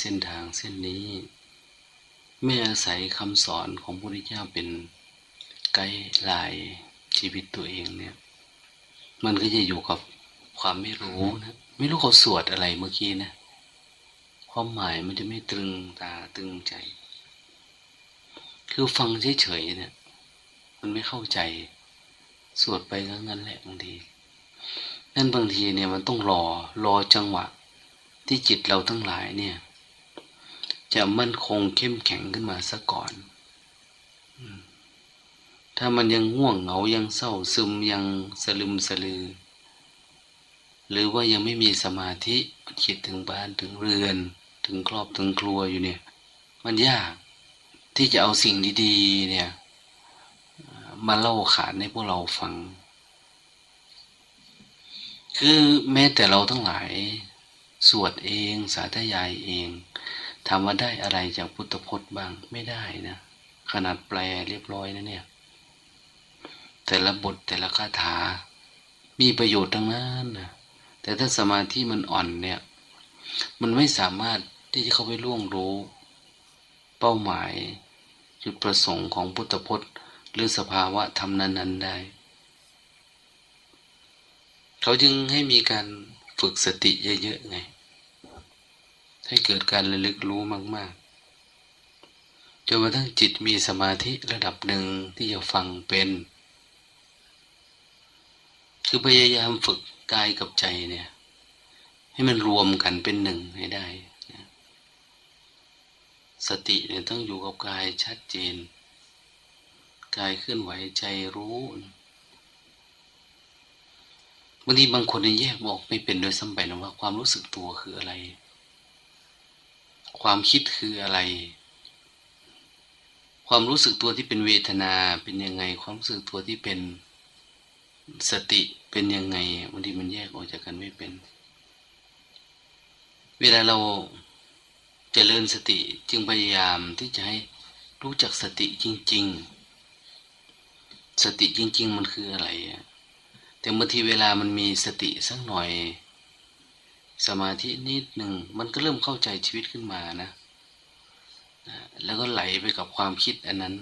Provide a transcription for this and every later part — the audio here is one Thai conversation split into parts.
เส้นทางเส้นนี้ ไม่อาศัยคำสอนของพระพุทธเจ้าเป็นไกด์ไลน์ชีวิตตัวเองเนี่ย มันก็จะอยู่กับความไม่รู้นะ ไม่รู้เขาสวดอะไรเมื่อกี้นะ ความหมายมันจะไม่ตรึงตาตรึงใจ คือฟังเฉยๆเนี่ย มันไม่เข้าใจ สวดไปก็งั้นแหละบางทีนั่นบางทีเนี่ยมันต้องรอรอจังหวะที่จิตเราทั้งหลายเนี่ย จะมั่นคงเข้มแข็งขึ้นมาซะก่อนถ้ามันยังง่วงเหงายังเศร้าซึมยังสลึมสลือ หรือว่ายังไม่มีสมาธิคิดถึงบ้านถึงเรือน ถึงครอบถึงครัวอยู่เนี่ย มันยากที่จะเอาสิ่งดีๆเนี่ย มาเล่าขานให้พวกเราฟัง คือแม้แต่เราทั้งหลาย สวดเองสาธยายเอง ทำมาได้อะไรจากพุทธพจน์บ้างไม่ได้นะ ขนาดแปลเรียบร้อยนะเนี่ย แต่ละบทแต่ละคาถา มีประโยชน์ทั้งนั้นนะแต่ถ้าสมาธิมันอ่อนเนี่ย มันไม่สามารถที่จะเข้าไปล่วงรู้ เป้าหมาย จุดประสงค์ของพุทธพจน์ หรือสภาวะธรรมนั้นๆได้ เขาจึงให้มีการฝึกสติเยอะๆไง ให้เกิดการระลึกรู้มาก ๆ จนกระทั่งจิตมีสมาธิระดับหนึ่งที่จะฟังเป็น คือพยายามฝึกกายกับใจเนี่ย ให้มันรวมกันเป็นหนึ่งให้ได้ สติเนี่ยต้องอยู่กับกายชัดเจน กายเคลื่อนไหวใจรู้บางทีบางคนเนี่ยแยกบอกไม่เป็นโดยซ้ำไปนะว่าความรู้สึกตัวคืออะไร ความคิดคืออะไร ความรู้สึกตัวที่เป็นเวทนาเป็นยังไง ความรู้สึกตัวที่เป็นสติเป็นยังไงบางทีมันแยกออกจากกันไม่เป็น เวลาเราจเจริญสติจึงพยายามที่จะให้รู้จักสติจริง ๆ สติจริง ๆ มันคืออะไรอะแต่บางทีเวลามันมีสติสักหน่อย สมาธินิดหนึ่งมันก็เริ่มเข้าใจชีวิตขึ้นมานะ แล้วก็ไหลไปกับความคิดอันนั้น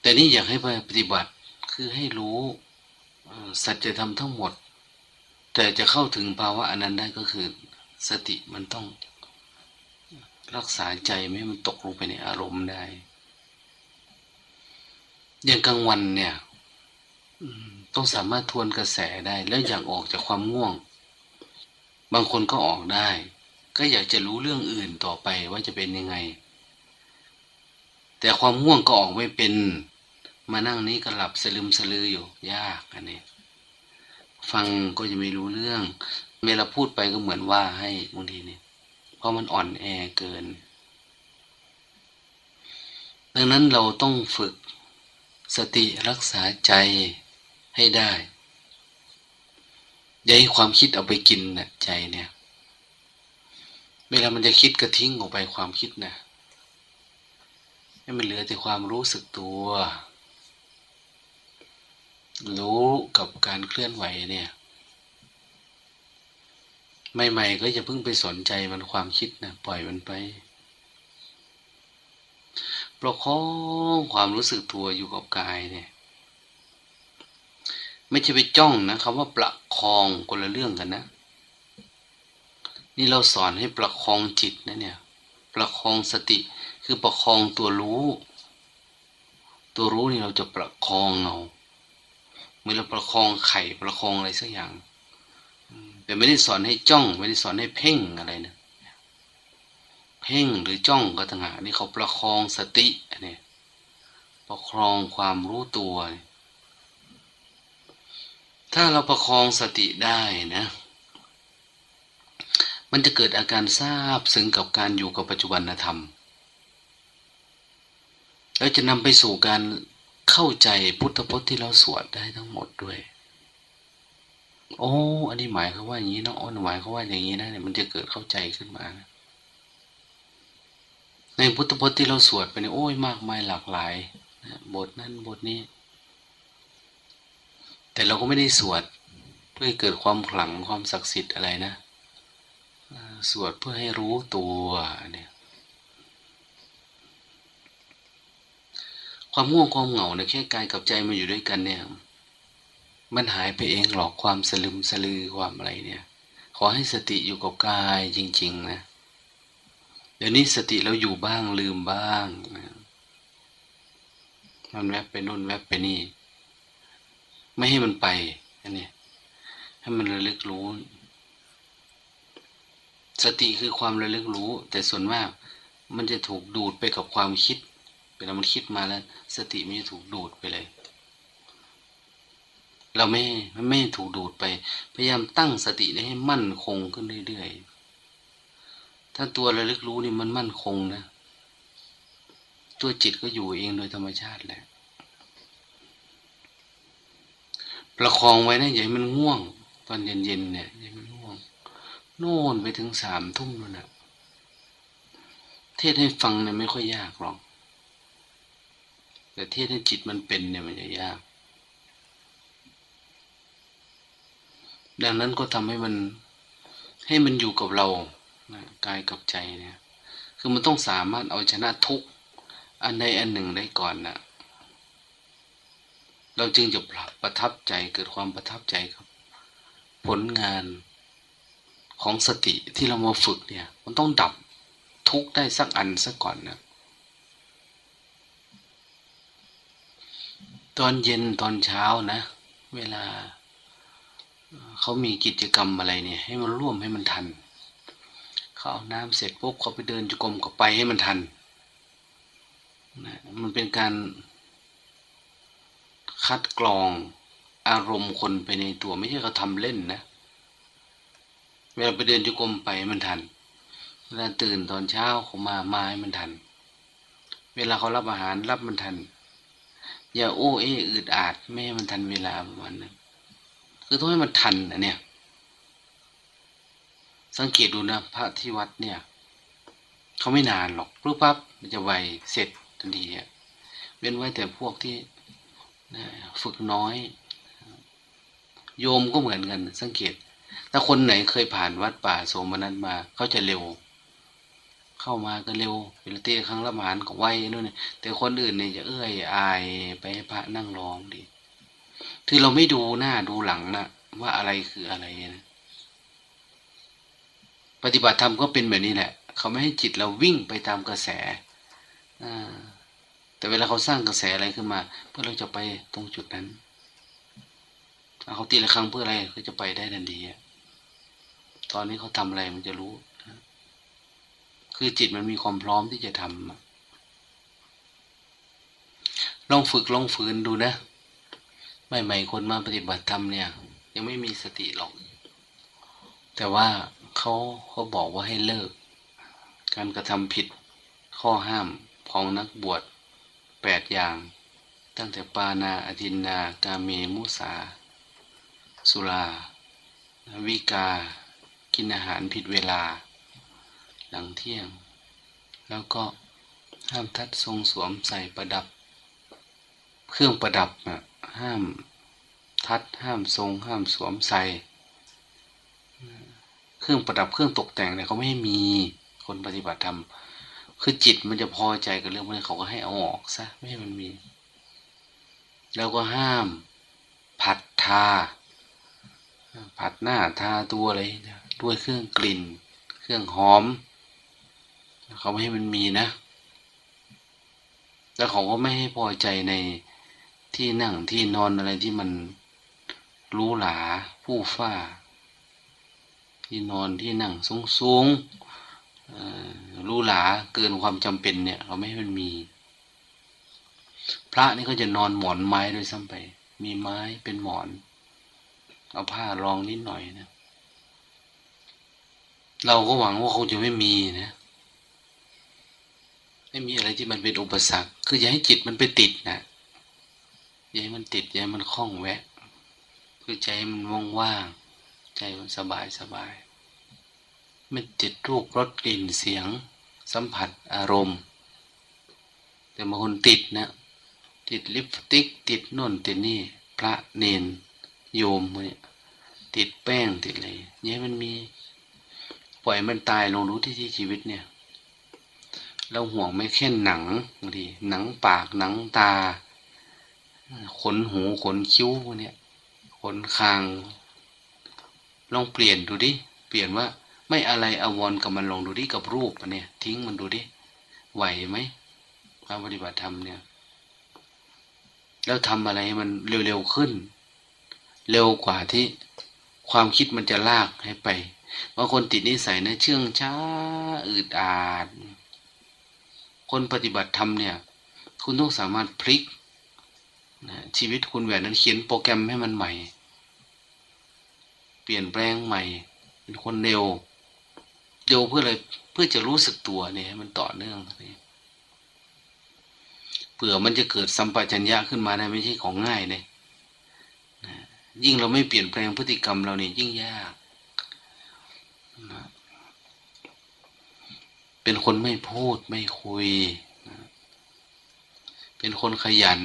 แต่นี่อยากให้ไปปฏิบัติคือให้รู้สัจธรรมทั้งหมด แต่จะเข้าถึงภาวะอันนั้นได้ก็คือ สติมันต้องรักษาใจไม่ให้มันตกลงไปในอารมณ์ได้ อย่างกลางวันเนี่ย ต้องสามารถทวนกระแสได้ แล้วอยากออกจากความง่วง บางคนก็ออกได้ ก็อยากจะรู้เรื่องอื่นต่อไปว่าจะเป็นยังไง แต่ความง่วงก็ออกไม่เป็น มานั่งนี้ก็หลับสลืมสลืออยู่ ยากอันนี้ ฟังก็จะไม่รู้เรื่อง เวลาพูดไปก็เหมือนว่าให้บางทีเนี่ยเพราะมันอ่อนแอเกิน ดังนั้นเราต้องฝึกสติรักษาใจให้ได้ อย่าให้ความคิดเอาไปกินนะใจเนี่ย เวลามันจะคิดก็ทิ้งออกไปความคิดนะให้มันเหลือแต่ความรู้สึกตัว รู้กับการเคลื่อนไหวเนี่ยใหม่ๆก็อย่าเพิ่งไปสนใจมันความคิดนะปล่อยมันไปประคองความรู้สึกตัวอยู่กับกายเนี่ย ไม่ใช่ไปจ้องนะคำว่าประคองคนละเรื่องกันนะ นี่เราสอนให้ประคองจิตนะเนี่ย ประคองสติคือประคองตัวรู้ ตัวรู้นี่เราจะประคองเอาเมื่อเราประคองไข่ประคองอะไรสักอย่างแต่ไม่ได้สอนให้จ้อง ไม่ได้สอนให้เพ่งอะไรนะเพ่งหรือจ้องก็ต่างหากนี่เขาประคองสติอันนี้ประคองความรู้ตัว ถ้าเราประคองสติได้นะ มันจะเกิดอาการทราบซึ้งกับการอยู่กับปัจจุบันธรรม แล้วจะนำไปสู่การเข้าใจพุทธพจน์ที่เราสวดได้ทั้งหมดด้วย โอ้ อันนี้หมายเขาว่าอย่างนี้นะอ๋อหมายเขาว่าอย่างนี้นะเนี่ยมันจะเกิดเข้าใจขึ้นมาในพุทธพจน์ที่เราสวดไปเนี่ยโอ้ยมากมายหลากหลายบทนั้นบทนี้ แต่เราก็ไม่ได้สวด เพื่อให้เกิดความขลังความศักดิ์สิทธิ์อะไรนะ สวดเพื่อให้รู้ตัวเนี่ยความง่วงความเหงาเนี่ยแค่กายกับใจมาอยู่ด้วยกันเนี่ย มันหายไปเองหรอกความสลึมสลือความอะไรเนี่ย ขอให้สติอยู่กับกายจริง ๆ นะเดี๋ยวนี้สติเราอยู่บ้างลืมบ้างนะมันแวบไปนู่นแวบไปนี่ ไม่ให้มันไปอันนี้ให้มันระลึกรู้ สติคือความระลึกรู้ แต่ส่วนมากมันจะถูกดูดไปกับความคิดเวลามันคิดมาแล้ว สติมันจะถูกดูดไปเลย เราไม่ไม่ถูกดูดไป พยายามตั้งสติให้มั่นคงขึ้นเรื่อยๆถ้าตัวระลึกรู้นี่มันมั่นคงนะ ตัวจิตก็อยู่เองโดยธรรมชาติแหละ ประคองไว้นะอย่าให้มันง่วง ตอนเย็นๆเนี่ยอย่าให้มันง่วง โน่นไปถึงสามทุ่มแล้วนะเทศให้ฟังเนี่ยไม่ค่อยยากหรอก แต่เทศให้จิตมันเป็นเนี่ยมันจะยาก ดังนั้นก็ทำให้มันให้มันอยู่กับเรานะกายกับใจเนี่ย คือมันต้องสามารถเอาชนะทุกอันใดอันหนึ่งได้ก่อนนะ เราจึงจะประทับใจเกิดความประทับใจครับ ผลงานของสติที่เรามาฝึกเนี่ย มันต้องดับทุกได้สักอันสักก่อนนะตอนเย็นตอนเช้านะ เวลาเขามีกิจกรรมอะไรเนี่ย ให้มันร่วมให้มันทันเขาเอาน้ำเสร็จปุ๊บเขาไปเดินจุกรมกับไปให้มันทันนะมันเป็นการ คัดกรองอารมณ์คนไปในตัวไม่ใช่เขาทำเล่นนะเวลาไปเดินจุกรมไปมันทัน เวลาตื่นตอนเช้าเขามามาให้มันทัน เวลาเขารับอาหารรับมันทัน อย่าโอ้เออืดอาดไม่ให้มันทันเวลาประมาณนั้นคือต้องให้มันทันนะเนี่ย สังเกตดูนะพระที่วัดเนี่ยเขาไม่นานหรอกปุ๊บปั๊บมันจะไวเสร็จทันทีอะเว้นไว้แต่พวกที่ ฝึกน้อย โยมก็เหมือนกัน สังเกต ถ้าคนไหนเคยผ่านวัดป่าโสมนัสมา เขาจะเร็ว เข้ามาก็เร็วเวลาเตะครั้งละหมานก็ไวนู่นนี่แต่คนอื่นเนี่ยจะเอื้อยอายไปพระนั่งร้องดีคือเราไม่ดูหน้าดูหลังนะว่าอะไรคืออะไรนะปฏิบัติธรรมก็เป็นแบบนี้แหละ เขาไม่ให้จิตเราวิ่งไปตามกระแส อ่า แต่เวลาเขาสร้างกระแสอะไรขึ้นมา เพื่อเราจะไปตรงจุดนั้นเขาตีละครั้งเพื่ออะไรก็จะไปได้ทันทีตอนนี้เขาทำอะไรมันจะรู้คือจิตมันมีความพร้อมที่จะทำลองฝึกลองฝืนดูนะใหม่ๆคนมาปฏิบัติธรรมเนี่ย ยังไม่มีสติหรอก แต่ว่าเขาเขาบอกว่าให้เลิก การกระทำผิดข้อห้ามของนักบวช แปดอย่าง ตั้งแต่ปานาอธินนา กาเมมุสา สุราวิกา กินอาหารผิดเวลา หลังเที่ยง แล้วก็ห้ามทัดทรงสวมใส่ประดับ เครื่องประดับนะห้ามทัดห้ามทรง ห้ามสวมใส่เครื่องประดับเครื่องตกแต่งเนี่ยเขาไม่ให้มีคนปฏิบัติธรรม คือจิตมันจะพอใจกับเรื่องพวกนี้เขาก็ให้เอาออกซะไม่ให้มันมี แล้วก็ห้าม ผัดทา ผัดหน้าทาตัวอะไรด้วยเครื่องกลิ่น เครื่องหอม เขาไม่ให้มันมีนะ แล้วเขาก็ไม่ให้พอใจในที่นั่งที่นอนอะไรที่มันรู้หลาผู้ฟ้า ที่นอนที่นั่งสูงสูง รู้หลาเกินความจำเป็นเนี่ยเขาไม่ให้มันมี พระนี่ก็จะนอนหมอนไม้ด้วยซ้ำไป มีไม้เป็นหมอน เอาผ้ารองนิดหน่อยนะเราก็หวังว่าเขาจะไม่มีนะไม่มีอะไรที่มันเป็นอุปสรรค คืออย่าให้จิตมันไปติดนะอย่าให้มันติดอย่าให้มันคล้องแวะ คือใจมันว่างๆใจมันสบายสบาย ไม่ติดรูปรสกลิ่นเสียง สัมผัสอารมณ์ แต่บางคนติดนะ ติดลิปสติก ติดน่นติดนี่พระเนนโยมเนี่ยติติดแป้งติดอะไรเนี่ยมันมี ปล่อยมันตายลงรู้ที่ที่ชีวิตเนี่ย เราห่วงไม่แค่หนังบางทีหนังปากหนังตา ขนหูขนคิ้วเนี่ยขนคาง ลองเปลี่ยนดูดิ เปลี่ยนว่า ไม่อะไรอววรกับมันลองดูดิกับรูปเนี่ย ทิ้งมันดูดิไหวไหมการปฏิบัติธรรมเนี่ย แล้วทำอะไรมันเร็วๆขึ้น เร็วกว่าที่ความคิดมันจะลากให้ไปบางคนติดนิสัยนะเชื่องช้าอืดอาด คนปฏิบัติธรรมเนี่ย คุณต้องสามารถพลิกนะชีวิตคุณแบบนั้นเขียนโปรแกรมให้มันใหม่ เปลี่ยนแปลงใหม่ เป็นคนเร็ว เร็วเพื่ออะไรเพื่อจะรู้สึกตัวเนี่ยมันต่อเนื่องนี่เผื่อมันจะเกิดสัมปชัญญะขึ้นมาได้ไม่ใช่ของง่ายเลยยิ่งเราไม่เปลี่ยนแปลงพฤติกรรมเราเนี่ยยิ่งยาก เป็นคนไม่พูดไม่คุย เป็นคนขยัน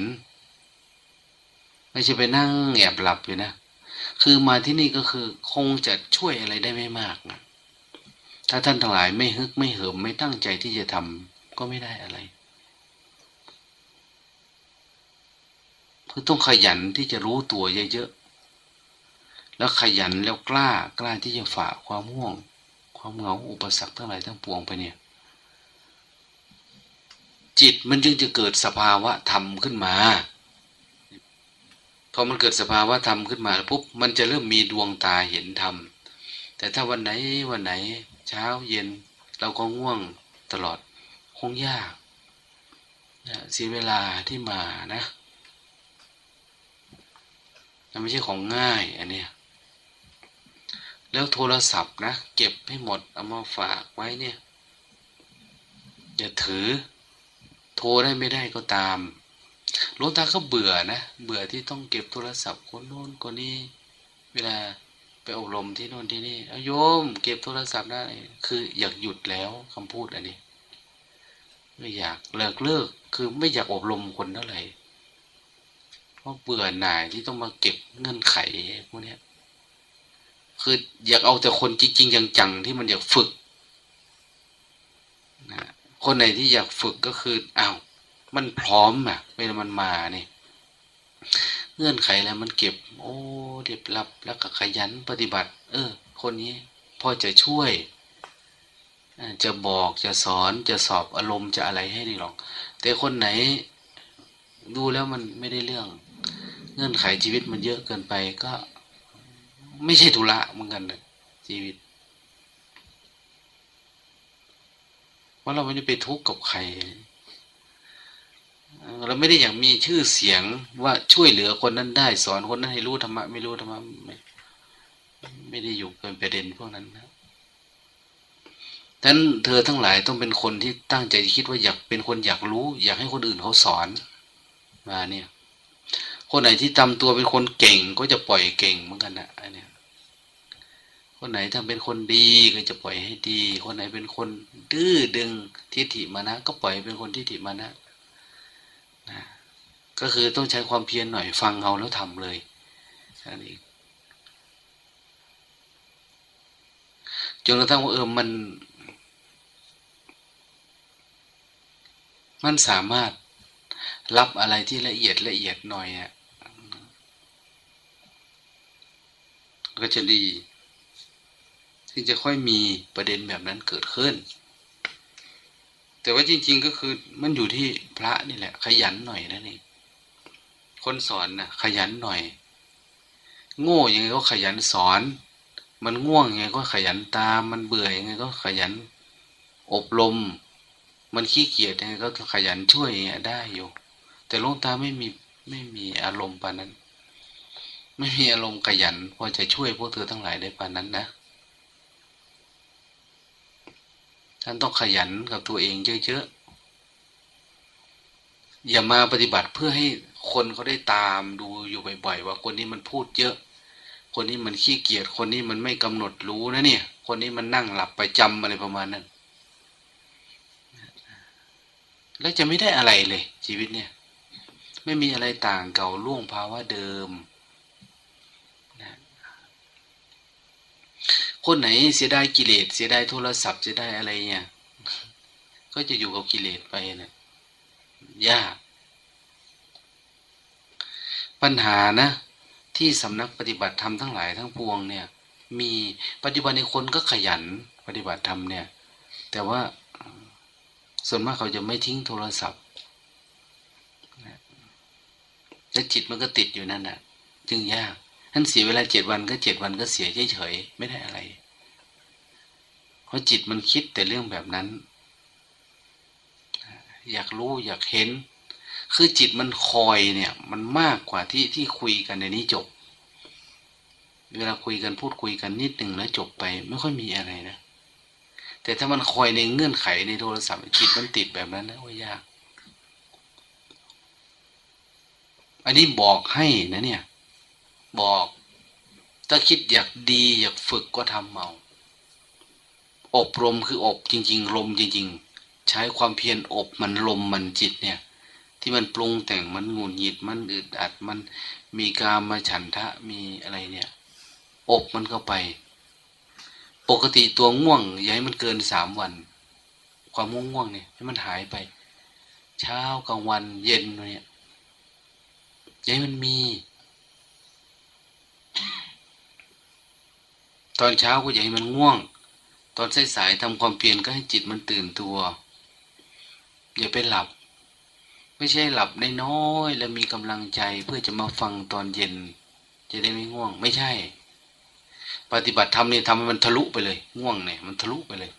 ไม่ใช่ไปนั่งแอบหลับอยู่นะ คือมาที่นี่ก็คือคงจะช่วยอะไรได้ไม่มากนะ ถ้าท่านทั้งหลายไม่ฮึกไม่เหิมไม่ตั้งใจที่จะทำก็ไม่ได้อะไรคือต้องขยันที่จะรู้ตัวเยอะๆแล้วขยันแล้วกล้ากล้าที่จะฝ่าความห่วง ความเหงาอุปสรรคทั้งหลายทั้งปวงไปเนี่ย จิตมันจึงจะเกิดสภาวะธรรมขึ้นมาพอมันเกิดสภาวะธรรมขึ้นมาปุ๊บมันจะเริ่มมีดวงตาเห็นธรรมแต่ถ้าวันไหนวันไหน ช้าเย็น เราก็ง่วงตลอดคงยากเสียเวลาที่มานะมันไม่ใช่ของง่ายอันเนี้ยแล้วโทรศัพท์นะ เก็บให้หมด เอามาฝากไว้เนี่ยอย่าถือ โทรได้ไม่ได้ก็ตามหลวงตาก็เบื่อนะ เบื่อที่ต้องเก็บโทรศัพท์คนโน้นคนนี้ เวลา ไปอบรมที่โน่นที่นี่เอาโยม เก็บโทรศัพท์ได้ คืออยากหยุดแล้วคำพูดอันนี้ ไม่อยากเลิกเลิก คือไม่อยากอบรมคนเท่าไหร่เพราะเบื่อหน่ายที่ต้องมาเก็บเงื่อนไขพวกนี้คืออยากเอาแต่คนจริงๆจังๆที่มันอยากฝึกนะคนไหนที่อยากฝึกก็คืออ้าวมันพร้อมอะเวลามันมาเนี่ย เงื่อนไขแล้วมันเก็บ โอ้เด็บรับแล้วก็ขยันปฏิบัติ เออ คนนี้พอจะช่วยจะบอกจะสอนจะสอบอารมณ์จะอะไรให้นี่หรอก แต่คนไหนดูแล้วมันไม่ได้เรื่อง เงื่อนไขชีวิตมันเยอะเกินไปก็ ไม่ใช่ธุระเหมือนกันเลยชีวิตว่าเราไม่ได้ไปทุกข์กับใคร เราไม่ได้อย่างมีชื่อเสียงว่าช่วยเหลือคนนั้นได้สอนคนนั้นให้รู้ธรรมะไม่รู้ธรรมะไม่ไม่ได้อยู่เป็นประเด็นพวกนั้นนะดังนั้นเธอทั้งหลายต้องเป็นคนที่ตั้งใจคิดว่าอยากเป็นคนอยากรู้ อยากให้คนอื่นเขาสอนมาเนี่ย คนไหนที่ทำตัวเป็นคนเก่งก็จะปล่อยเก่งเหมือนกันนะอันนี้คนไหนทำเป็นคนดีก็จะปล่อยให้ดี คนไหนเป็นคนดื้อดึงทิฏฐิมานะ ก็ปล่อยเป็นคนทิฏฐิมานะ ก็คือต้องใช้ความเพียรหน่อยฟังเอาแล้วทำเลยอันนี้จนกระทั่งว่าเออมัน มันสามารถรับอะไรที่ละเอียดละเอียดหน่อยอะก็จะดี ที่จะค่อยมีประเด็นแบบนั้นเกิดขึ้น แต่ว่าจริง ๆ ก็คือมันอยู่ที่พระนี่แหละ ขยันหน่อยนั่นเอง คนสอนนะขยันหน่อย โง่ยังไงก็ขยันสอน มันง่วงยังไงก็ขยันตาม มันเบื่อยังไงก็ขยัน อบรม มันขี้เกียจยังไงก็ขยันช่วยอย่างเงี้ยได้อยู่ แต่ลงตาไม่มีไม่มีอารมณ์ปานนั้น ไม่มีอารมณ์ขยันพอจะช่วยพวกเธอทั้งหลายได้ปานนั้นนะท่านต้องขยันกับตัวเองเยอะๆ อย่ามาปฏิบัติเพื่อให้ คนเขาได้ตามดูอยู่บ่อยๆว่าคนนี้มันพูดเยอะ คนนี้มันขี้เกียจคนนี้มันไม่กำหนดรู้นะเนี่ย คนนี้มันนั่งหลับไปจำอะไรประมาณนั้นแล้วจะไม่ได้อะไรเลย ชีวิตเนี่ย ไม่มีอะไรต่างเก่าล่วงภาวะเดิมคนไหนเสียดายกิเลสเสียดายโทรศัพท์เสียดายอะไรเนี่ย ก็จะอยู่กับกิเลสไปนะยาก ปัญหานะ ที่สำนักปฏิบัติธรรมทั้งหลายทั้งปวงเนี่ย มีปัจจุบันในคนก็ขยันปฏิบัติธรรมเนี่ย แต่ว่าส่วนมากเขาจะไม่ทิ้งโทรศัพท์แล้วจิตมันก็ติดอยู่นั่นน่ะ จึงยากท่านเสียเวลาเจ็ดวันก็เจ็ดวันก็เสียเฉยๆไม่ได้อะไร เพราะจิตมันคิดแต่เรื่องแบบนั้น อยากรู้อยากเห็น คือจิตมันคอยเนี่ย มันมากกว่าที่ที่คุยกันในนี้จบ เวลาคุยกันพูดคุยกันนิดหนึ่งแล้วจบไปไม่ค่อยมีอะไรนะ แต่ถ้ามันคอยในเงื่อนไขในโทรศัพท์จิตมันติดแบบนั้นนะว่ายาก อันนี้บอกให้นะเนี่ย บอก ถ้าคิดอยากดี อยากฝึกก็ทำเมาอบรมคืออบจริง ๆ ลมจริง ๆ ใช้ความเพียรอบมันลมมันจิตเนี่ย ที่มันปรุงแต่งมันงุนหงิดมันอึดอัดมันมีกามาฉันทะมีอะไรเนี่ย อบมันเข้าไป ปกติตัวง่วงอย่าให้มันเกินสามวัน ความง่วงง่วงเนี่ยให้มันหายไป เช้ากลางวันเย็นเนี่ยอย่าให้มันมี ตอนเช้าก็อย่าให้มันง่วง ตอนสายๆทำความเพียรก็ให้จิตมันตื่นตัว อย่าไปหลับ ไม่ใช่หลับได้น้อยแล้วมีกำลังใจเพื่อจะมาฟังตอนเย็น จะได้ไม่ง่วง ไม่ใช่ ปฏิบัติธรรมนี่ทำให้มันทะลุไปเลย ง่วงเนี่ยมันทะลุไปเลย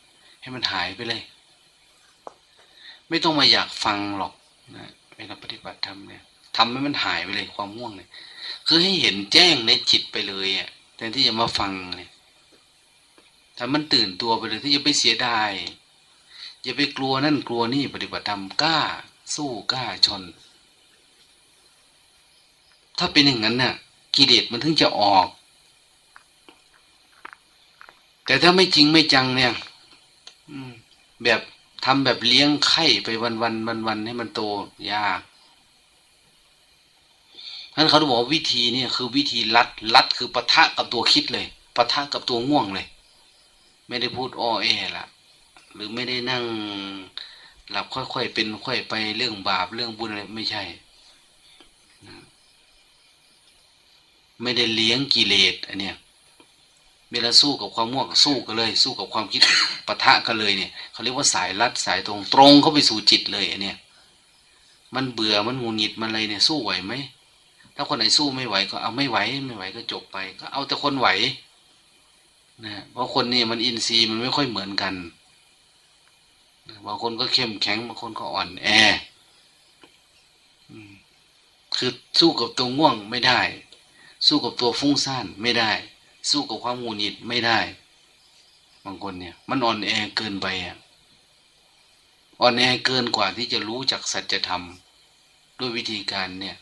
ให้มันหายไปเลย ไม่ต้องมาอยากฟังหรอกนะเวลาปฏิบัติธรรมเนี่ยทำให้มันหายไปเลยความง่วงเนี่ยคือให้เห็นแจ้งในจิตไปเลยอะแทนที่จะมาฟังเนี่ยถ้ามันตื่นตัวไปเลยที่จะไปเสียดายอย่าไปกลัวนั่นกลัวนี่ปฏิบัติธรรมกล้า สู้กล้าชน ถ้าเป็นอย่างนั้นน่ะ กิเลสมันถึงจะออก แต่ถ้าไม่จริงไม่จังเนี่ยแบบทำแบบเลี้ยงไข่ไปวันวันวันวันให้มันโตยากท่านเขาบอกว่าวิธีนี่คือวิธีลัดลัดคือปะทะกับตัวคิดเลยปะทะกับตัวง่วงเลย ไม่ได้พูดอ้อแอละหรือไม่ได้นั่ง หลับค่อยๆเป็นค่อยไปเรื่องบาปเรื่องบุญอะไรไม่ใช่ ไม่ได้เลี้ยงกิเลสอันเนี้ยเวลาสู้กับความง่วงสู้กันเลย สู้กับความคิดปะทะกันเลยเนี่ยเขาเรียกว่าสายลัดสายตรงตรงเข้าไปสู่จิตเลยอันเนี้ยมันเบื่อมันงุนหงิดมันอะไรเนี่ยสู้ไหวไหมถ้าคนไหนสู้ไม่ไหวก็เอาไม่ไหวไม่ไหวก็จบไป ก็เอาแต่คนไหวนะเพราะคนนี่มันอินทรีย์มันไม่ค่อยเหมือนกัน บางคนก็เข้มแข็งบางคนก็อ่อนแอคือสู้กับตัวง่วงไม่ได้ สู้กับตัวฟุ้งซ่านไม่ได้ สู้กับความงูนิดไม่ได้ บางคนเนี่ย มันอ่อนแอเกินไปอะอ่อนแอเกินกว่าที่จะรู้จักสัจธรรม ด้วยวิธีการเนี่ย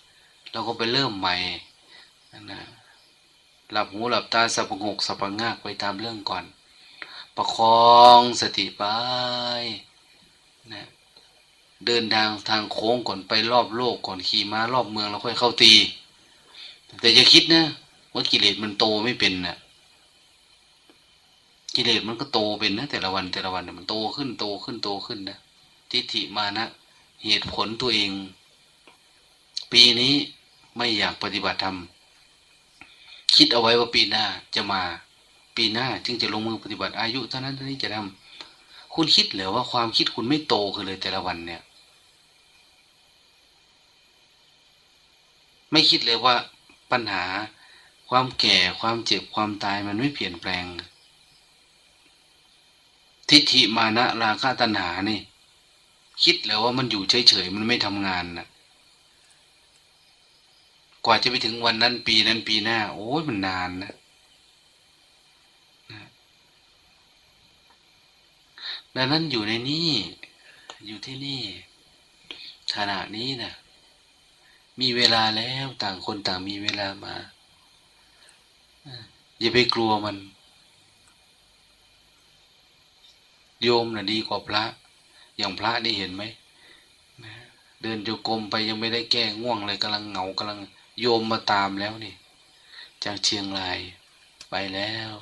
เราก็ไปเริ่มใหม่นะหลับหูหลับตาสับงกสับงากไปตามเรื่องก่อน ประคองสติไป นะเดินทางทางโค้งก่อนไปรอบโลกก่อนขี่ม้ารอบเมืองแล้วค่อยเข้าตี แต่จะคิดนะว่ากิเลสมันโตไม่เป็นนะกิเลสมันก็โตเป็นนะแต่ละวันแต่ละวันมันโตขึ้นโตขึ้นโตขึ้นนะทิฏฐิมานะ เหตุผลตัวเอง ปีนี้ไม่อยากปฏิบัติธรรมคิดเอาไว้ว่าปีหน้าจะมา ปีหน้าจึงจะลงมือปฏิบัติอายุเท่านั้นเท่านี้จะทำ คุณคิดเหรือว่าความคิดคุณไม่โตขึ้นเลยแต่ละวันเนี่ย ไม่คิดเลยว่าปัญหา ความแก่ความเจ็บความตายมันไม่เปลี่ยนแปลง ทิฏฐิมานะราคะตัณหานี่ คิดแล้วว่ามันอยู่เฉยๆมันไม่ทำงานนะกว่าจะไปถึงวันนั้นปีนั้นปีหน้า โอ้ยมันนานนะ ดังนั้นอยู่ในนี้ อยู่ที่นี่ขณะนี้นะมีเวลาแล้วต่างคนต่างมีเวลามาอย่าไปกลัวมัน โยมนะ่ะดีกว่าพระ อย่างพระนี่เห็นไหมเดินโยกรมไปยังไม่ได้แก้ง่วงเลยกำลังเหงากำลังโยมมาตามแล้วนี่ จากเชียงรายไปแล้ว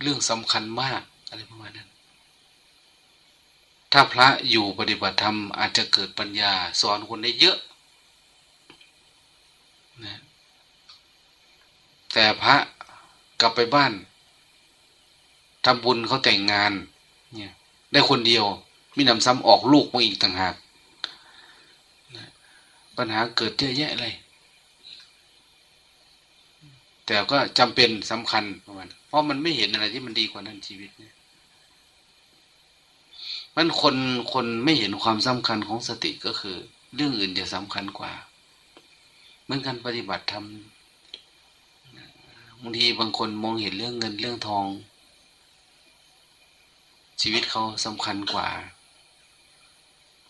เรื่องสำคัญมาก อะไรประมาณนั้น ถ้าพระอยู่ปฏิบัติธรรมอาจจะเกิดปัญญา สอนคนได้เยอะนะแต่พระกลับไปบ้านทำบุญเขาแต่งงาน เนี่ย ได้คนเดียวมีนำซ้ำออกลูกมาอีกต่างหากปัญหาเกิดเยอะแยะเลยแต่ก็จำเป็นสำคัญประมาณเพราะมันไม่เห็นอะไรที่มันดีกว่านั้นชีวิตเนี่ย มันคนคนไม่เห็นความสำคัญของสติก็คือ เรื่องอื่นจะสำคัญกว่า เหมือนกันปฏิบัติธรรมบางทีบางคนมองเห็นเรื่องเงินเรื่องทอง ชีวิตเขาสำคัญกว่า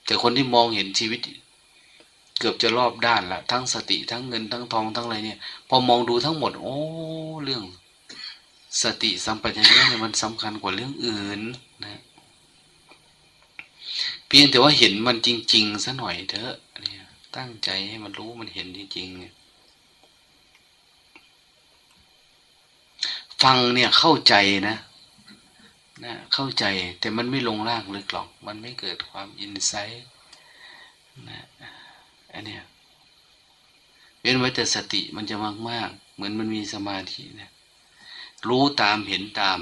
แต่คนที่มองเห็นชีวิต เกือบจะรอบด้านละทั้งสติทั้งเงินทั้งทองทั้งอะไรเนี่ย พอมองดูทั้งหมด โอ้เรื่อง สติสัมปชัญญะเนี่ยมันสำคัญกว่าเรื่องอื่นนะ พียงแต่ว่าเห็นมันจริง ๆซะหน่อยเถอะเนี่ย ตั้งใจให้มันรู้มันเห็นจริงๆเนี่ยฟังเนี่ยเข้าใจนะนะเข้าใจแต่มันไม่ลงล่างลึกหรอก มันไม่เกิดความอินไซต์นะอันเนี้ยเว้นไว้แต่สติมันจะมากมากเหมือนมันมีสมาธินะรู้ตามเห็นตาม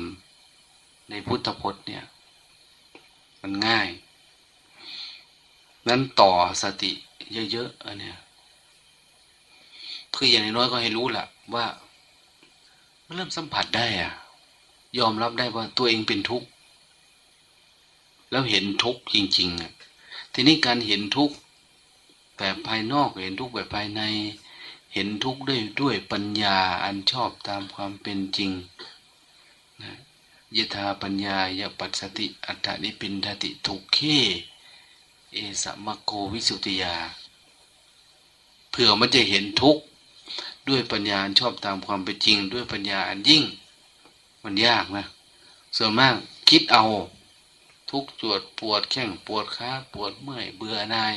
ในพุทธพจน์เนี่ย มันง่าย นั้นต่อสติเยอะๆอันเนี้ยคืออย่างน้อยก็ให้รู้แหละว่าเริ่มสัมผัสได้อะยอมรับได้ว่าตัวเองเป็นทุกข์แล้วเห็นทุกข์จริงๆอะทีนี้การเห็นทุกข์แบบภายนอกเห็นทุกข์แบบภายใน เห็นทุกข์ด้วยด้วยปัญญาอันชอบตามความเป็นจริงนะยถาปัญญายปัสสติอัตตนิปินทติทุกเข เอสมะโกวิสุติยาเผื่อมันจะเห็นทุกข์ด้วยปัญญาชอบตามความเป็นจริง ด้วยปัญญาอันยิ่ง มันยากนะส่วนมากคิดเอา ทุกจวดปวดแข้งปวดขาปวดเมื่อยเบื่อนาย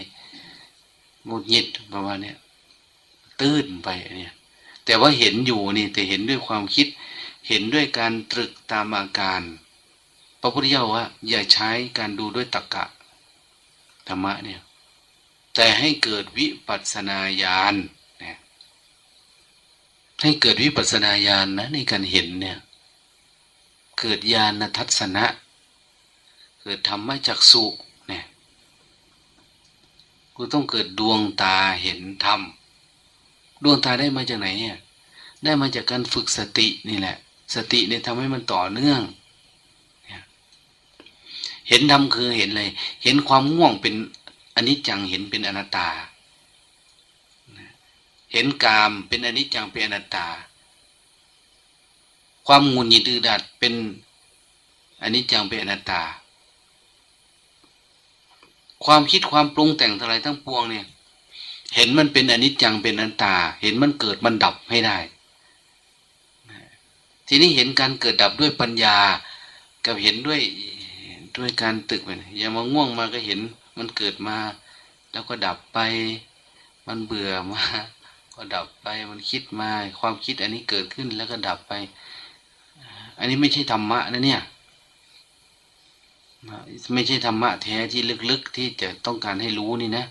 งดหงิดประมาณนี้ตื้นไปเนี่ยแต่ว่าเห็นอยู่นี่แต่เห็นด้วยความคิด เห็นด้วยการตรึกตามอาการ พระพุทธเจ้าว่า อย่าใช้การดูด้วยตรกกะ ธรรมะเนี่ย แต่ให้เกิดวิปัสนาญาณให้เกิดวิปัสนาญาณนนะในการเห็นเนี่ย เกิดญาณทัศนะ เกิดธรรมจักสุเนี่ยกูต้องเกิดดวงตาเห็นธรรม ดวงตาได้มาจากไหนเนี่ย ได้มาจากการฝึกสตินี่แหละ สติเนี่ยทำให้มันต่อเนื่อง เห็นธรรมคือเห็นเลย เห็นความง่วงเป็นอนิจจังเห็นเป็นอนัตตา เห็นกามเป็นอนิจจังเป็นอนัตตา ความงุนหงิดอืดัดเป็นอนิจจังเป็นอนัตตา ความคิดความปรุงแต่งอะไรทั้งปวงเนี่ย เห็นมันเป็นอนิจจังเป็นอนัตตา เห็นมันเกิดมันดับให้ได้ทีนี้เห็นการเกิดดับด้วยปัญญา กับเห็นด้วย ด้วยการตึกไปอย่ามาง่วงมาก็เห็น มันเกิดมา แล้วก็ดับไป มันเบื่อมา ก็ดับไปมันคิดมา ความคิดอันนี้เกิดขึ้นแล้วก็ดับไป อันนี้ไม่ใช่ธรรมะนะเนี่ยไม่ใช่ธรรมะแท้ที่ลึกๆที่จะต้องการให้รู้นี่นะ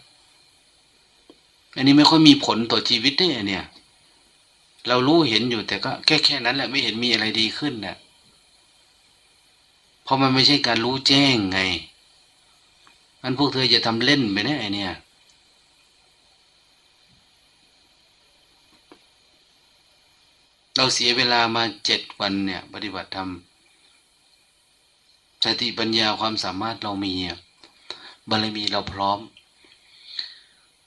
อันนี้ไม่ค่อยมีผลต่อชีวิตได้เนี่ย เรารู้เห็นอยู่แต่ก็แค่แค่นั้นแหละไม่เห็นมีอะไรดีขึ้นนะ เพราะมันไม่ใช่การรู้แจ้งไงมันพวกเธอจะทำเล่นไปนะไอเนี่ยเราเสียเวลามาเจ็ดวันเนี่ย ปฏิบัติธรรมสติปัญญาความสามารถเรามีบารมีเราพร้อม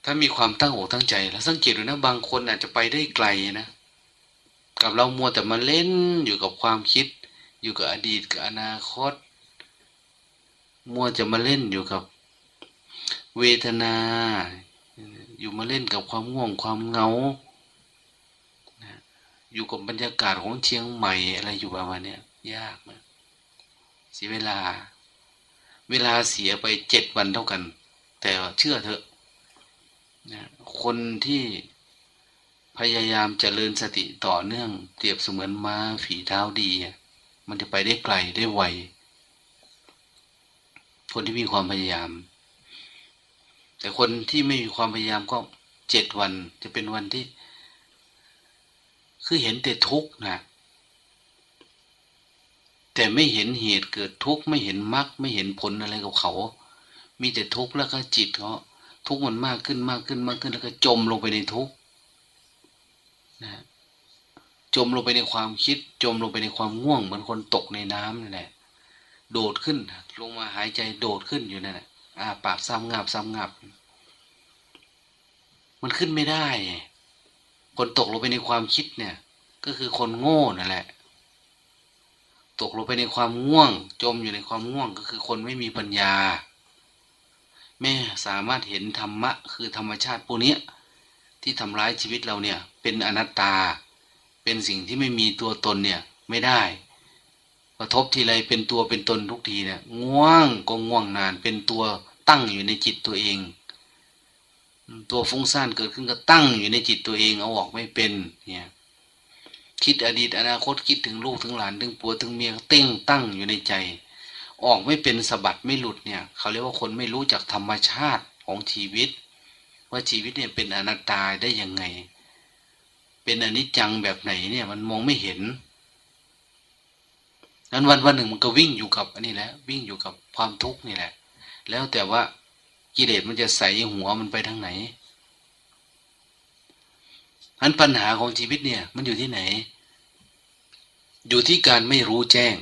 ถ้ามีความตั้งอกตั้งใจ แล้วสังเกตดูนะ บางคนอาจจะไปได้ไกลนะ กับเรามัวแต่มาเล่นอยู่กับความคิด อยู่กับอดีตกับอนาคต มัวจะมาเล่นอยู่กับ เวทนา อยู่มาเล่นกับความง่วงความเงา อยู่กับบรรยากาศของเชียงใหม่อะไรอยู่ประมาณนี้ยากนะเสียเวลา เวลาเสียไปเจ็ดวันเท่ากัน แต่เชื่อเถอะนะคนที่พยายามเจริญสติต่อเนื่องเปรียบเสมือนม้าฝีเท้าดี มันจะไปได้ไกลได้ไว คนที่มีความพยายาม แต่คนที่ไม่มีความพยายามก็เจ็ดวันจะเป็นวันที่ คือเห็นแต่ทุกข์นะแต่ไม่เห็นเหตุเกิดทุกข์ไม่เห็นมรรคไม่เห็นผลอะไรกับเขา มีแต่ทุกข์แล้วก็จิตเขาทุกข์มันมากขึ้นมากขึ้นมากขึ้นแล้วก็จมลงไปในทุกข์นะ จมลงไปในความคิด จมลงไปในความง่วง เหมือนคนตกในน้ำนั่แหละโดดขึ้น ลงมาหายใจโดดขึ้นอยู่นั่นแหละอาปากซ้ำงับซ้ำงับ มันขึ้นไม่ได้ คนตกลงไปในความคิดเนี่ย ก็คือคนโง่นั่นแหละ ตกลงไปในความง่วง จมอยู่ในความง่วงก็คือคนไม่มีปัญญาแม่สามารถเห็นธรรมะ คือธรรมชาติพวกนี้ที่ทำร้ายชีวิตเราเนี่ย เป็นอนัตตา เป็นสิ่งที่ไม่มีตัวตนเนี่ยไม่ได้ กระทบทีไรเป็นตัวเป็นตนทุกทีเนี่ยง่วงก็ง่วงนาน เป็นตัวตั้งอยู่ในจิตตัวเอง ตัวฟุ้งซ่านเกิดขึ้นก็ตั้งอยู่ในจิตตัวเองเอาออกไม่เป็นเนี่ยคิดอดีตอนาคตคิดถึงลูกถึงหลานถึงปัวถึงเมียเต้งตั้งอยู่ในใจ ออกไม่เป็นสะบัดไม่หลุดเนี่ยเขาเรียกว่าคนไม่รู้จักธรรมชาติของชีวิต ว่าชีวิตเนี่ยเป็นอนัตตาได้ยังไง เป็นอนิจจังแบบไหนเนี่ย มันมองไม่เห็นนั้นวันวันหนึ่งมันก็วิ่งอยู่กับอันนี้แหละวิ่งอยู่กับความทุกข์นี่แหละ แล้วแต่ว่ากิเลสมันจะใส่หัวมันไปทางไหนอันปัญหาของชีวิตเนี่ย มันอยู่ที่ไหน อยู่ที่การไม่รู้แจ้ง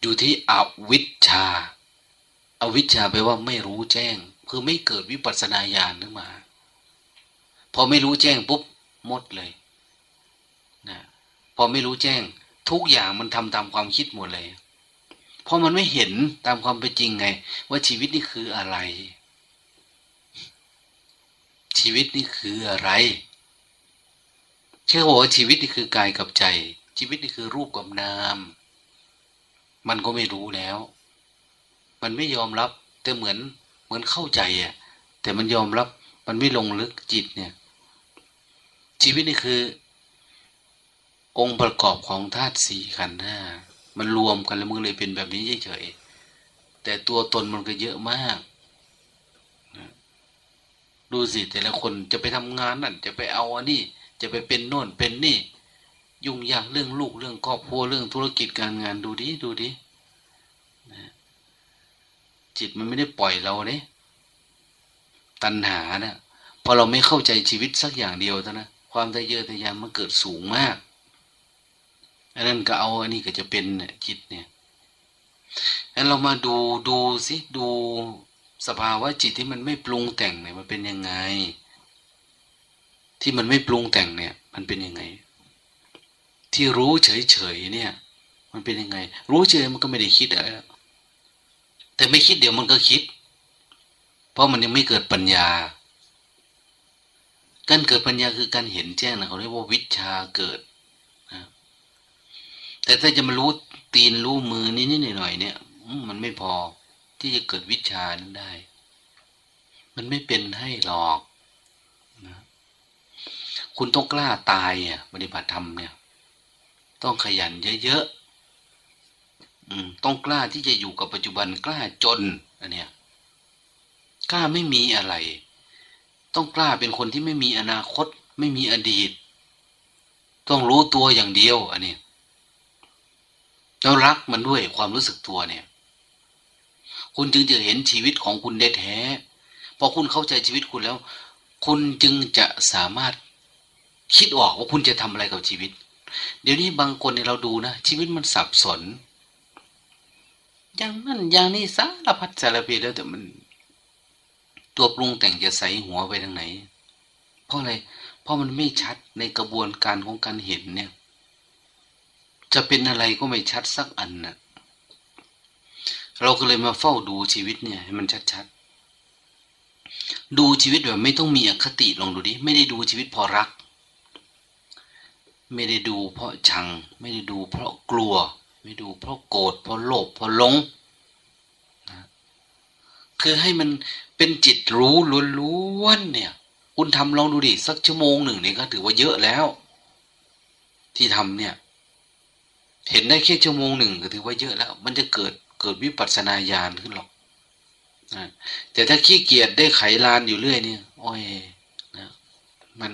อยู่ที่อวิชชาอาวิชชาแปลว่าไม่รู้แจ้ง คือไม่เกิดวิปัสสนาญาณขึ้นมา พอไม่รู้แจ้งปุ๊บหมดเลยนะพอไม่รู้แจ้ง ทุกอย่างมันทำตามความคิดหมดเลย เพราะมันไม่เห็นตามความเป็นจริงไง ว่าชีวิตนี่คืออะไร ชีวิตนี่คืออะไรเชื่อว่าชีวิตนี่คือกายกับใจ ชีวิตนี่คือรูปกับนาม มันก็ไม่รู้แล้ว มันไม่ยอมรับแต่เหมือนเหมือนเข้าใจอะ แต่มันยอมรับ มันไม่ลงลึกจิตเนี่ย ชีวิตนี่คือ องค์ประกอบของธาตุสี่ขันธ์ห้ามันรวมกันแล้วมันเลยเป็นแบบนี้เฉยๆแต่ตัวตนมันก็เยอะมากดูสิแต่ละคนจะไปทำงานนั่นจะไปเอาอันนี้ จะไปเป็นโน่นเป็นนี่ ยุ่งยากเรื่องลูกเรื่องครอบครัวเรื่องธุรกิจการงานดูดิดูดิจิตมันไม่ได้ปล่อยเราเนี่ยตัณหาเนะี่ยพอเราไม่เข้าใจชีวิตสักอย่างเดียวเท่านะ ความทะเยอทะยานมันเกิดสูงมากอันนั้นก็เอาอันนี้ก็จะเป็นจิตเนี่ยอันเรามาดูดูสิดูสภาวะจิตที่มันไม่ปรุงแต่งเนี่ยมันเป็นยังไง ที่มันไม่ปรุงแต่งเนี่ย มันเป็นยังไง ที่รู้เฉยๆเนี่ย มันเป็นยังไง รู้เฉยมันก็ไม่ได้คิดอะไรแต่ไม่คิดเดี๋ยวมันก็คิด เพราะมันยังไม่เกิดปัญญา การเกิดปัญญาคือการเห็นแจ้งนะเขาเรียกว่าวิชาเกิดนะแต่ถ้าจะมารู้ตีนรู้มือนิดหน่อยๆเนี่ยมันไม่พอที่จะเกิดวิชานั้นได้ มันไม่เป็นให้หรอกนะคุณต้องกล้าตายอะปฏิบัติธรรมเนี่ย ต้องขยันเยอะๆต้องกล้าที่จะอยู่กับปัจจุบันกล้าจนอันเนี้ยกล้าไม่มีอะไร ต้องกล้าเป็นคนที่ไม่มีอนาคต ไม่มีอดีต ต้องรู้ตัวอย่างเดียว อันนี้แล้วรักมันด้วยความรู้สึกตัวเนี่ย คุณจึงจะเห็นชีวิตของคุณได้แท้พอคุณเข้าใจชีวิตคุณแล้ว คุณจึงจะสามารถคิดออกว่าคุณจะทำอะไรกับชีวิต เดี๋ยวนี้บางคนเนี่ยเราดูนะชีวิตมันสับสน อย่างนั้นอย่างนี้สารพัดสารพีแล้วแต่มัน ตัวปรุงแต่งจะใส่หัวไปทางไหน เพราะอะไร เพราะมันไม่ชัดในกระบวนการของการเห็นเนี่ย จะเป็นอะไรก็ไม่ชัดสักอันนะ่ะ เราก็เลยมาเฝ้าดูชีวิตเนี่ย ให้มันชัดๆ ดูชีวิตแบบไม่ต้องมีอคติลองดูดิ ไม่ได้ดูชีวิตเพราะรัก ไม่ได้ดูเพราะชัง ไม่ได้ดูเพราะกลัว ไม่ดูเพราะโกรธ เพราะโลภ เพราะหลงนะคือให้มัน เป็นจิตรู้ล้วนๆเนี่ย คุณทำลองดูดิสักชั่วโมงหนึ่งเนี่ยก็ถือว่าเยอะแล้ว ที่ทำเนี่ย เห็นได้แค่ชั่วโมงหนึ่งก็ถือว่าเยอะแล้ว มันจะเกิดเกิดวิปัสสนาญาณขึ้นหรอกแต่ถ้าขี้เกียจได้ไขลานอยู่เรื่อยเนี่ย โอ้ยนะมัน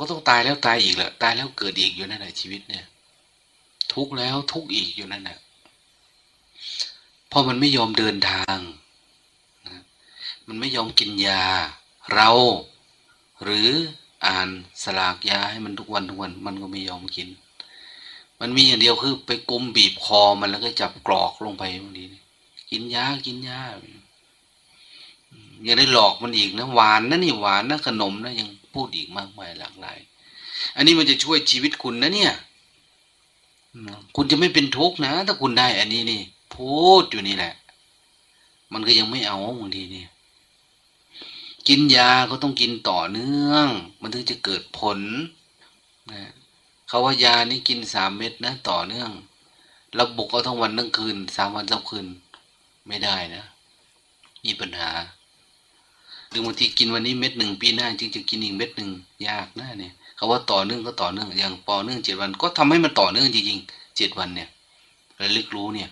ก็ต้องตายแล้วตายอีกแหละตายแล้วเกิดอีกอยู่นั่นแหละชีวิตเนี่ย ทุกแล้วทุกอีกอยู่นั่นแหละเพราะมันไม่ยอมเดินทาง มันไม่ยอมกินยา เรา หรืออ่านสลากยาให้มันทุกวันทุกวัน มันก็ไม่ยอมกิน มันมีอย่างเดียวคือไปกุมบีบคอมันแล้วก็จับกรอกลงไปบางทีกินยากินยายังได้หลอกมันอีกนะหวานนะนี่หวานนะขนมนะยังพูดอีกมากมายหลากหลาย อันนี้มันจะช่วยชีวิตคุณนะเนี่ยคุณจะไม่เป็นทุกข์นะ ถ้าคุณได้ อันนี้นี่พูดอยู่นี่แหละ มันก็ยังไม่เอาบางทีเนี่ย กินยาก็ต้องกินต่อเนื่อง มันถึงจะเกิดผลนะเขาว่ายานี่กินสามเม็ดนะ ต่อเนื่องแล้วบุกเอาทั้งวันทั้งคืนสามวันทั้งคืน ไม่ได้นะ มีปัญหาหรือบางทีกินวันนี้เม็ดหนึ่งปีหน้าจริงจะกินอีกเม็ดหนึ่งยากนะเนี่ยเขาว่าต่อเนื่องก็ต่อเนื่องอย่างต่อเนื่องเจ็ดวัน ก็ทำให้มันต่อเนื่องจริงๆเจ็ดวันเนี่ยระลึกรู้เนี่ย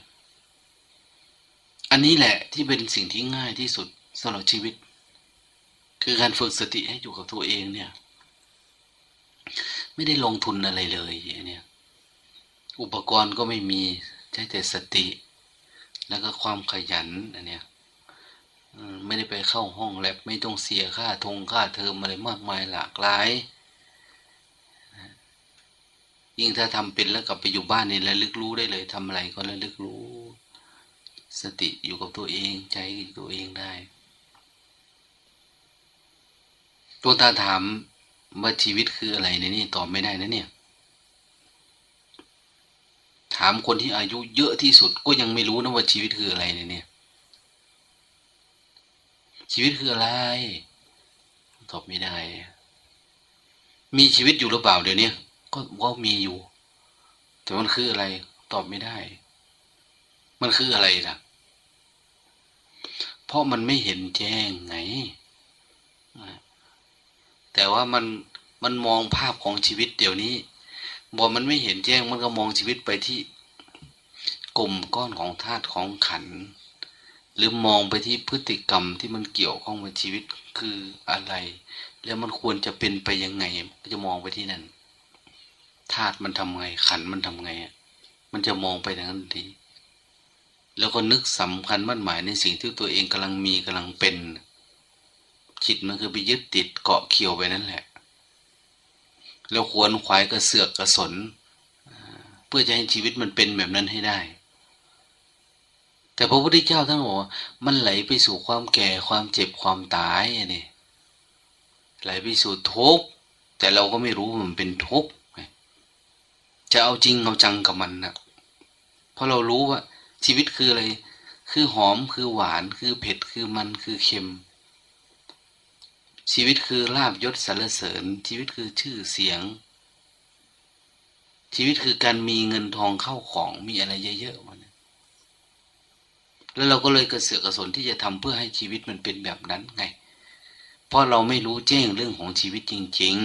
อันนี้แหละที่เป็นสิ่งที่ง่ายที่สุดสำหรับชีวิต คือการฝึกสติให้อยู่กับตัวเองเนี่ย ไม่ได้ลงทุนอะไรเลยเนี่ยอุปกรณ์ก็ไม่มีใช้แต่สติ แล้วก็ความขยันอันเนี้ยไม่ได้ไปเข้าห้องแลบไม่ต้องเสียค่าทงค่าเทอมอะไรมากมายหลากหลายยิ่งถ้าทำเป็นแล้วกลับไปอยู่บ้านนี่ระลึกรู้ได้เลยทำอะไรก็ระลึกรู้ สติอยู่กับตัวเองใจกับตัวเองได้ ตัวตาถามว่าชีวิตคืออะไรในนี่ตอบไม่ได้นะเนี่ย ถามคนที่อายุเยอะที่สุดก็ยังไม่รู้นะว่าชีวิตคืออะไรเนี่ยชีวิตคืออะไร ตอบไม่ได้ มีชีวิตอยู่หรือเปล่าเดี๋ยวนี้ก็ว่ามีอยู่ แต่มันคืออะไร ตอบไม่ได้ มันคืออะไรล่ะ เพราะมันไม่เห็นแจ้งไง แต่ว่ามันมันมองภาพของชีวิตเดี๋ยวนี้บอมันไม่เห็นแจ้งมันก็มองชีวิตไปที่กลุ่มก้อนของธาตุของขัน หรือมองไปที่พฤติกรรมที่มันเกี่ยวข้องกับชีวิตคืออะไร แล้วมันควรจะเป็นไปยังไง ก็จะมองไปที่นั่นธาตุมันทำไงขันมันทำไงมันจะมองไปทางนั้นทีแล้วก็นึกสำคัญมั่นหมายในสิ่งที่ตัวเองกำลังมีกำลังเป็น จิตมันคือไปยึดติดเกาะเขียวไปนั่นแหละ แล้วขวนขวายกระเสือกกระสน เพื่อจะให้ชีวิตมันเป็นแบบนั้นให้ได้ แต่พระพุทธเจ้าท่านบอกว่ามันไหลไปสู่ความแก่ความเจ็บความตายนี่ไหลไปสู่ทุกข์แต่เราก็ไม่รู้มันเป็นทุกข์จะเอาจริงเอาจังกับมันนะเพราะเรารู้ว่าชีวิตคืออะไร คือหอมคือหวานคือเผ็ดคือมันคือเค็ม ชีวิตคือลาบยศสรรเสริญ ชีวิตคือชื่อเสียง ชีวิตคือการมีเงินทองเข้าของมีอะไรเยอะๆมันแล้วเราก็เลยกระเสือกกระสนที่จะทำเพื่อให้ชีวิตมันเป็นแบบนั้นไง เพราะเราไม่รู้แจ้งเรื่องของชีวิตจริง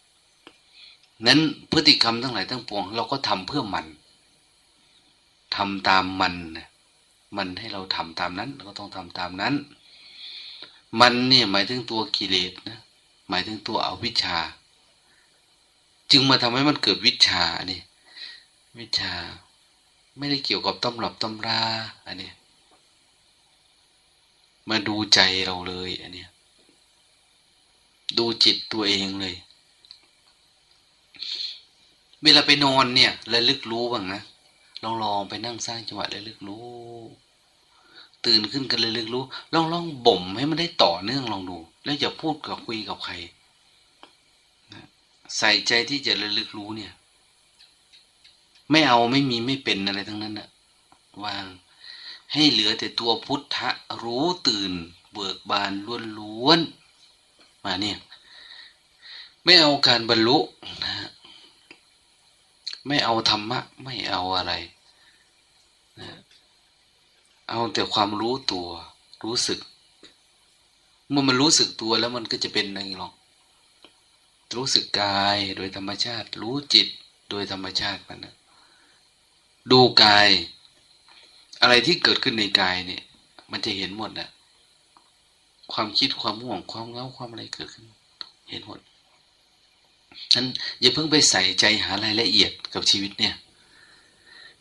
ๆ นั้นพฤติกรรมทั้งหลายทั้งปวง เราก็ทำเพื่อมันทำตามมัน มันให้เราทำตามนั้นเราก็ต้องทำตามนั้น มันเนี่ยหมายถึงตัวกิเลสนะ หมายถึงตัวอวิชชา จึงมาทำให้มันเกิดวิชาอันนี้วิชา ไม่ได้เกี่ยวกับตำรับตำราอันนี้มาดูใจเราเลยอันนี้ดูจิตตัวเองเลย เวลาไปนอนเนี่ยระลึกรู้บ้างนะลองลองไปนั่งสร้างจังหวะระลึกรู้ ตื่นขึ้นกันเลยลึกรู้ลองลองบ่มให้มันได้ต่อเนื่องลองดู แล้วอย่าพูดกับคุยกับใครใส่ใจที่จะระลึกรู้เนี่ย ไม่เอาไม่มีไม่เป็นอะไรทั้งนั้นนะวาง ให้เหลือแต่ตัวพุทธะรู้ตื่น เบิกบานล้วนล้วนมาเนี่ย ไม่เอาการบรรลุนะไม่เอาธรรมะ ไม่เอาอะไรนะ เอาแต่ความรู้ตัว รู้สึก เมื่อมันรู้สึกตัวแล้วมันก็จะเป็นอะไรหรอก รู้สึกกายโดยธรรมชาติ รู้จิตโดยธรรมชาติมันนะดูกาย อะไรที่เกิดขึ้นในกายเนี่ย มันจะเห็นหมดนะความคิดความห่วงความเงาความอะไรเกิดขึ้น เห็นหมดนั้นอย่าเพิ่งไปใส่ใจหารายละเอียดกับชีวิตเนี่ย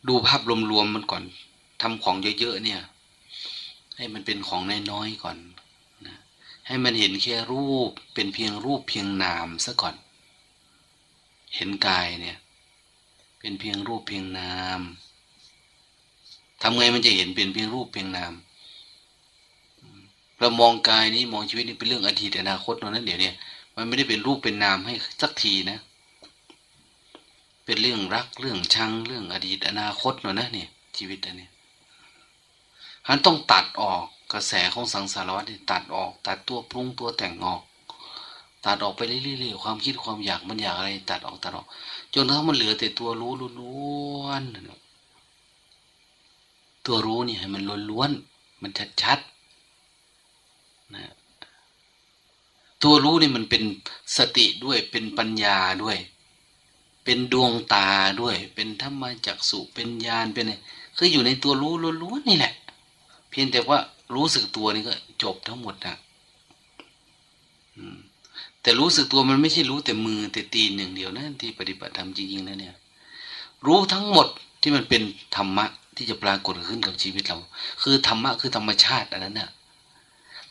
ดูภาพรวมๆมันก่อน ทำของเยอะๆเนี่ย ให้มันเป็นของน้อยๆก่อนนะให้มันเห็นแค่รูปเป็นเพียงรูปเพียงนามซะก่อน เห็นกายเนี่ย เป็นเพียงรูปเพียงนามทำไงมันจะเห็นเป็นเพียงรูปเพียงนามเรามองกายนี้มองชีวิตนี้เป็นเรื่องอดีตอนาคตนั้นเดี๋ยวเนี้มันไม่ได้เป็นรูปเป็นนามให้สักทีนะ เป็นเรื่องรักเรื่องชังเรื่องอดีตอนาคตเนาะนะเนี่ยชีวิตอันนี้ ฉันต้องตัดออกกระแสของสังสารวัฏตัดออก ตัดตัวปรุงตัวแต่งออก ตัดออกไปเรื่อยๆความคิดความอยากมันอยากอะไร ตัดออกตัดออก จนถ้ามันเหลือแต่ตัวรู้ล้วนๆตัวรู้นี่ให้มันล้วนๆมันชัดๆนะตัวรู้นี่มันเป็นสติด้วยเป็นปัญญาด้วย เป็นดวงตาด้วย เป็นธรรมจักสุเป็นญาณเป็นอะไรคืออยู่ในตัวรู้ล้วนๆนี่แหละ เพียงแต่ว่ารู้สึกตัวนี่ก็ จบทั้งหมดนะแต่รู้สึกตัวมันไม่ใช่รู้แต่มือแต่ตีนอย่างเดียวนะที่ปฏิบัติธรรมจริงๆนะเนี่ย รู้ทั้งหมดที่มันเป็นธรรมะ ที่จะปรากฏขึ้นกับชีวิตเรา คือธรรมะคือธรรมชาติอันนั้นเนี่ย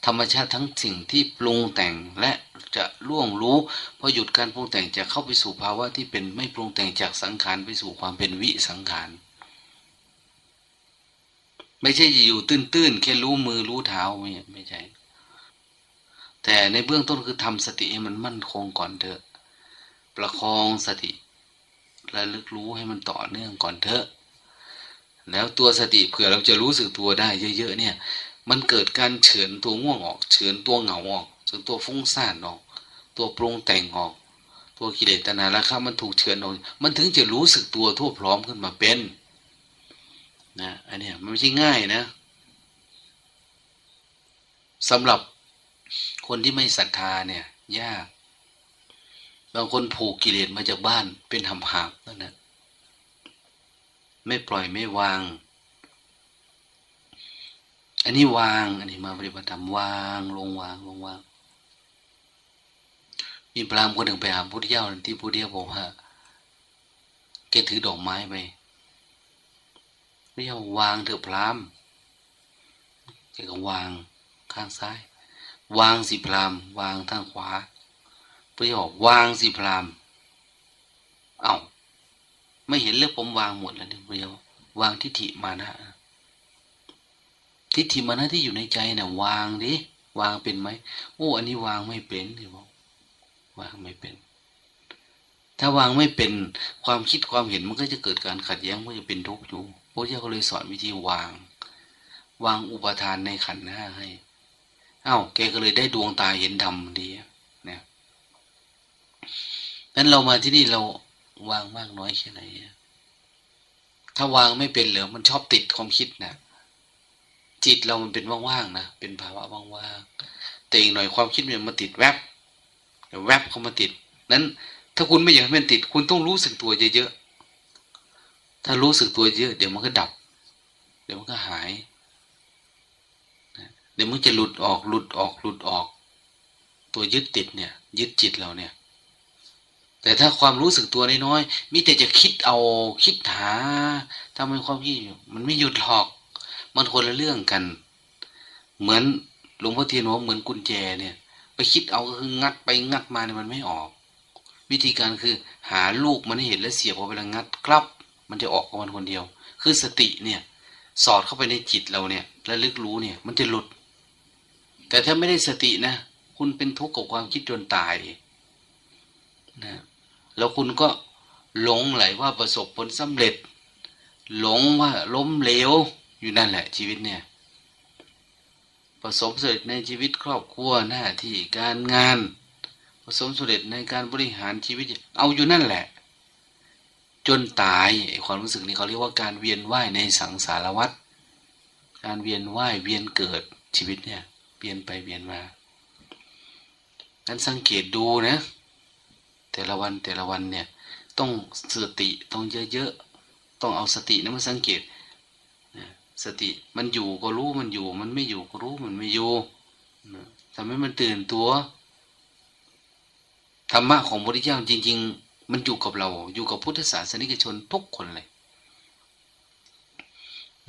ธรรมชาติทั้งสิ่งที่ปรุงแต่งและจะล่วงรู้พอหยุดการปรุงแต่งจะเข้าไปสู่ภาวะที่เป็นไม่ปรุงแต่งจากสังขารไปสู่ความเป็นวิสังขาร ไม่ใช่อยู่ตื้นๆแค่รู้มือรู้เท้าไม่ไม่ใช่ แต่ในเบื้องต้นคือทำสติให้มันมั่นคงก่อนเถอะ ประคองสติระลึกรู้ให้มันต่อเนื่องก่อนเถอะ แล้วตัวสติเผื่อเราจะรู้สึกตัวได้เยอะ ๆ เนี่ย มันเกิดการเฉือนตัวง่วงออกเฉือนตัวเหงาออกเฉือนตัวฟุ้งซ่านออก ตัวปรุงแต่งออก ตัวกิเลสตนาราคะมันถูกเฉือนออก มันถึงจะรู้สึกตัวทั่วพร้อมขึ้นมาเป็น นะอันนี้มันไม่ใช่ง่ายนะสำหรับคนที่ไม่ศรัทธาเนี่ย ยาก บางคนผูกกิเลสมาจากบ้านเป็นหำหาบนั่นนะไม่ปล่อยไม่วาง อันนี้วาง อันนี้มาปฏิบัติธรรมวาง ลงวางลงวางมีพรามคนหนึ่งไปหาพุทธเจ้าที่พุทธเจ้าบอกว่าแกถือดอกไม้ไป เจ้าวางเถอะพรามแกก็วางข้างซ้าย วางสิพรามวางทางขวาพุทธเจ้าวางสิพรามเอา้าไม่เห็นเรื่องผมวางหมดแล้วเนี่ยพุทธเจ้าวางทิฏฐิมานะทิฏฐิมานะที่อยู่ในใจนะ่ะ วางดิวางเป็นไหมโอ้อันนี้วางไม่เป็นเลยบอกวางไม่เป็น ถ้าวางไม่เป็นความคิดความเห็นมันก็จะเกิดการขัดแย้งมันจะเป็นทุกข์อยู่ ระเจ้าก็เลยสอนวิธีวาง วางอุปทานในขันห้าให้เอา้าแกก็เลยได้ดวงตาเห็นธรรมดีนะนั้นเรามาที่นี่เราวางมากน้อยแค่ไหน ถ้าวางไม่เป็นเหรอมันชอบติดความคิดนะจิตเรามันเป็นว่างๆนะ เป็นภาวะว่างๆ แต่อีกหน่อยความคิดมันมาติดแวบเดี๋ยวแวบเข้ามาติด นั้น ถ้าคุณไม่อยากให้มันติด คุณต้องรู้สึกตัวเยอะๆ ถ้ารู้สึกตัวเยอะ เดี๋ยวมันก็ดับ เดี๋ยวมันก็หาย เดี๋ยวมันจะหลุดออกหลุดออกหลุดออก ตัวยึดติดเนี่ย ยึดจิตเราเนี่ย แต่ถ้าความรู้สึกตัวน้อยๆมีแต่จะคิดเอาคิดหาทำให้ความคิดมันไม่หยุดหอก มันคนละเรื่องกัน เหมือนหลวงพ่อเทียนว่าเหมือนกุญแจเนี่ย ไปคิดเอาก็คืองัดไปงัดมาเนี่ยมันไม่ออก วิธีการคือหาลูกมันให้เห็นแล้วเสียบพอเวลางัดกลับ มันจะออกของมันคนเดียว คือสติเนี่ย สอดเข้าไปในจิตเราเนี่ยระลึกรู้เนี่ย มันจะหลุด แต่ถ้าไม่ได้สตินะ คุณเป็นทุกข์กับความคิดจนตายนะแล้วคุณก็หลงไหลว่าประสบผลสำเร็จ หลงว่าล้มเหลวอยู่นั่นแหละ ชีวิตเนี่ย ประสบสำเร็จในชีวิตครอบครัวหน้าที่การงาน ประสบสำเร็จในการบริหารชีวิต เอาอยู่นั่นแหละ จนตายความรู้สึกนี้เขาเรียกว่าการเวียนว่ายในสังสารวัฏการเวียนว่ายเวียนเกิดชีวิตเนี่ยเวียนไปเวียนมานั้นสังเกตดูนะ แต่ละวันแต่ละวันเนี่ยต้องสติต้องเยอะๆต้องเอาสตินะมาสังเกตสติมันอยู่ก็รู้มันอยู่ มันไม่อยู่ก็รู้มันไม่อยู่ทำให้มันตื่นตัวธรรมะของพระพุทธเจ้าจริง ๆ มันอยู่กับเราอยู่กับพุทธศาสนิกชนทุกคนเลย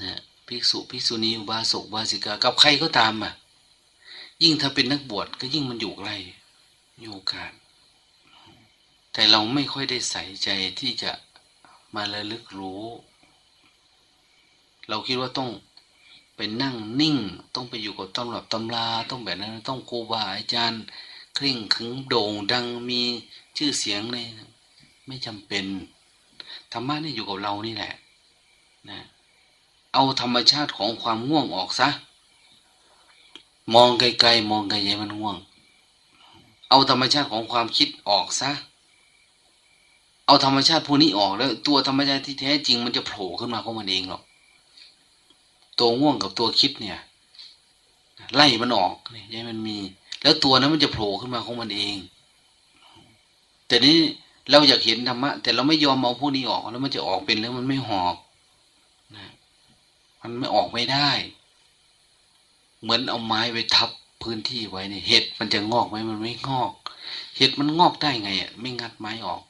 นะภิกษุภิกษุณีบาสกบาสิกากับใครก็ตามอะ ยิ่งถ้าเป็นนักบวชก็ยิ่งมันอยู่ใกลอยู่กันแต่เราไม่ค่อยได้ใส่ใจที่จะมาระลึกรู้ เราคิดว่าต้องไปนั่งนิ่ง ต้องไปอยู่กับตำรับตำราต้องแบบนั้น ต้องครูบาอาจารย์เคร่งขึงโด่งดังมีชื่อเสียงเลย ไม่จำเป็นธรรมะนี่อยู่กับเรานี่แหละนะเอาธรรมชาติของความง่วงออกซะ มองไกลๆมองไกลๆมันง่วง เอาธรรมชาติของความคิดออกซะ เอาธรรมชาติพวกนี้ออกแล้ว ตัวธรรมชาติที่แท้จริงมันจะโผล่ขึ้นมาของมันเองหรอกตัวง่วงกับตัวคิดเนี่ย ไล่มันออกเนี่ยยัมันมี แล้วตัวนั้นมันจะโผล่ขึ้นมาของมันเอง แต่นี้ เราอยากเห็นธรรมะ แต่เราไม่ยอมเอาพวกนี้ออก แล้วมันจะออกเป็นแล้วมันไม่หอบนะมันไม่ออกไม่ได้ เหมือนเอาไม้ไปทับพื้นที่ไว้เนี่ยเห็ดมันจะงอกไหมมันไม่งอก เห็ดมันงอกได้ไงอะไม่งัดไม้ออก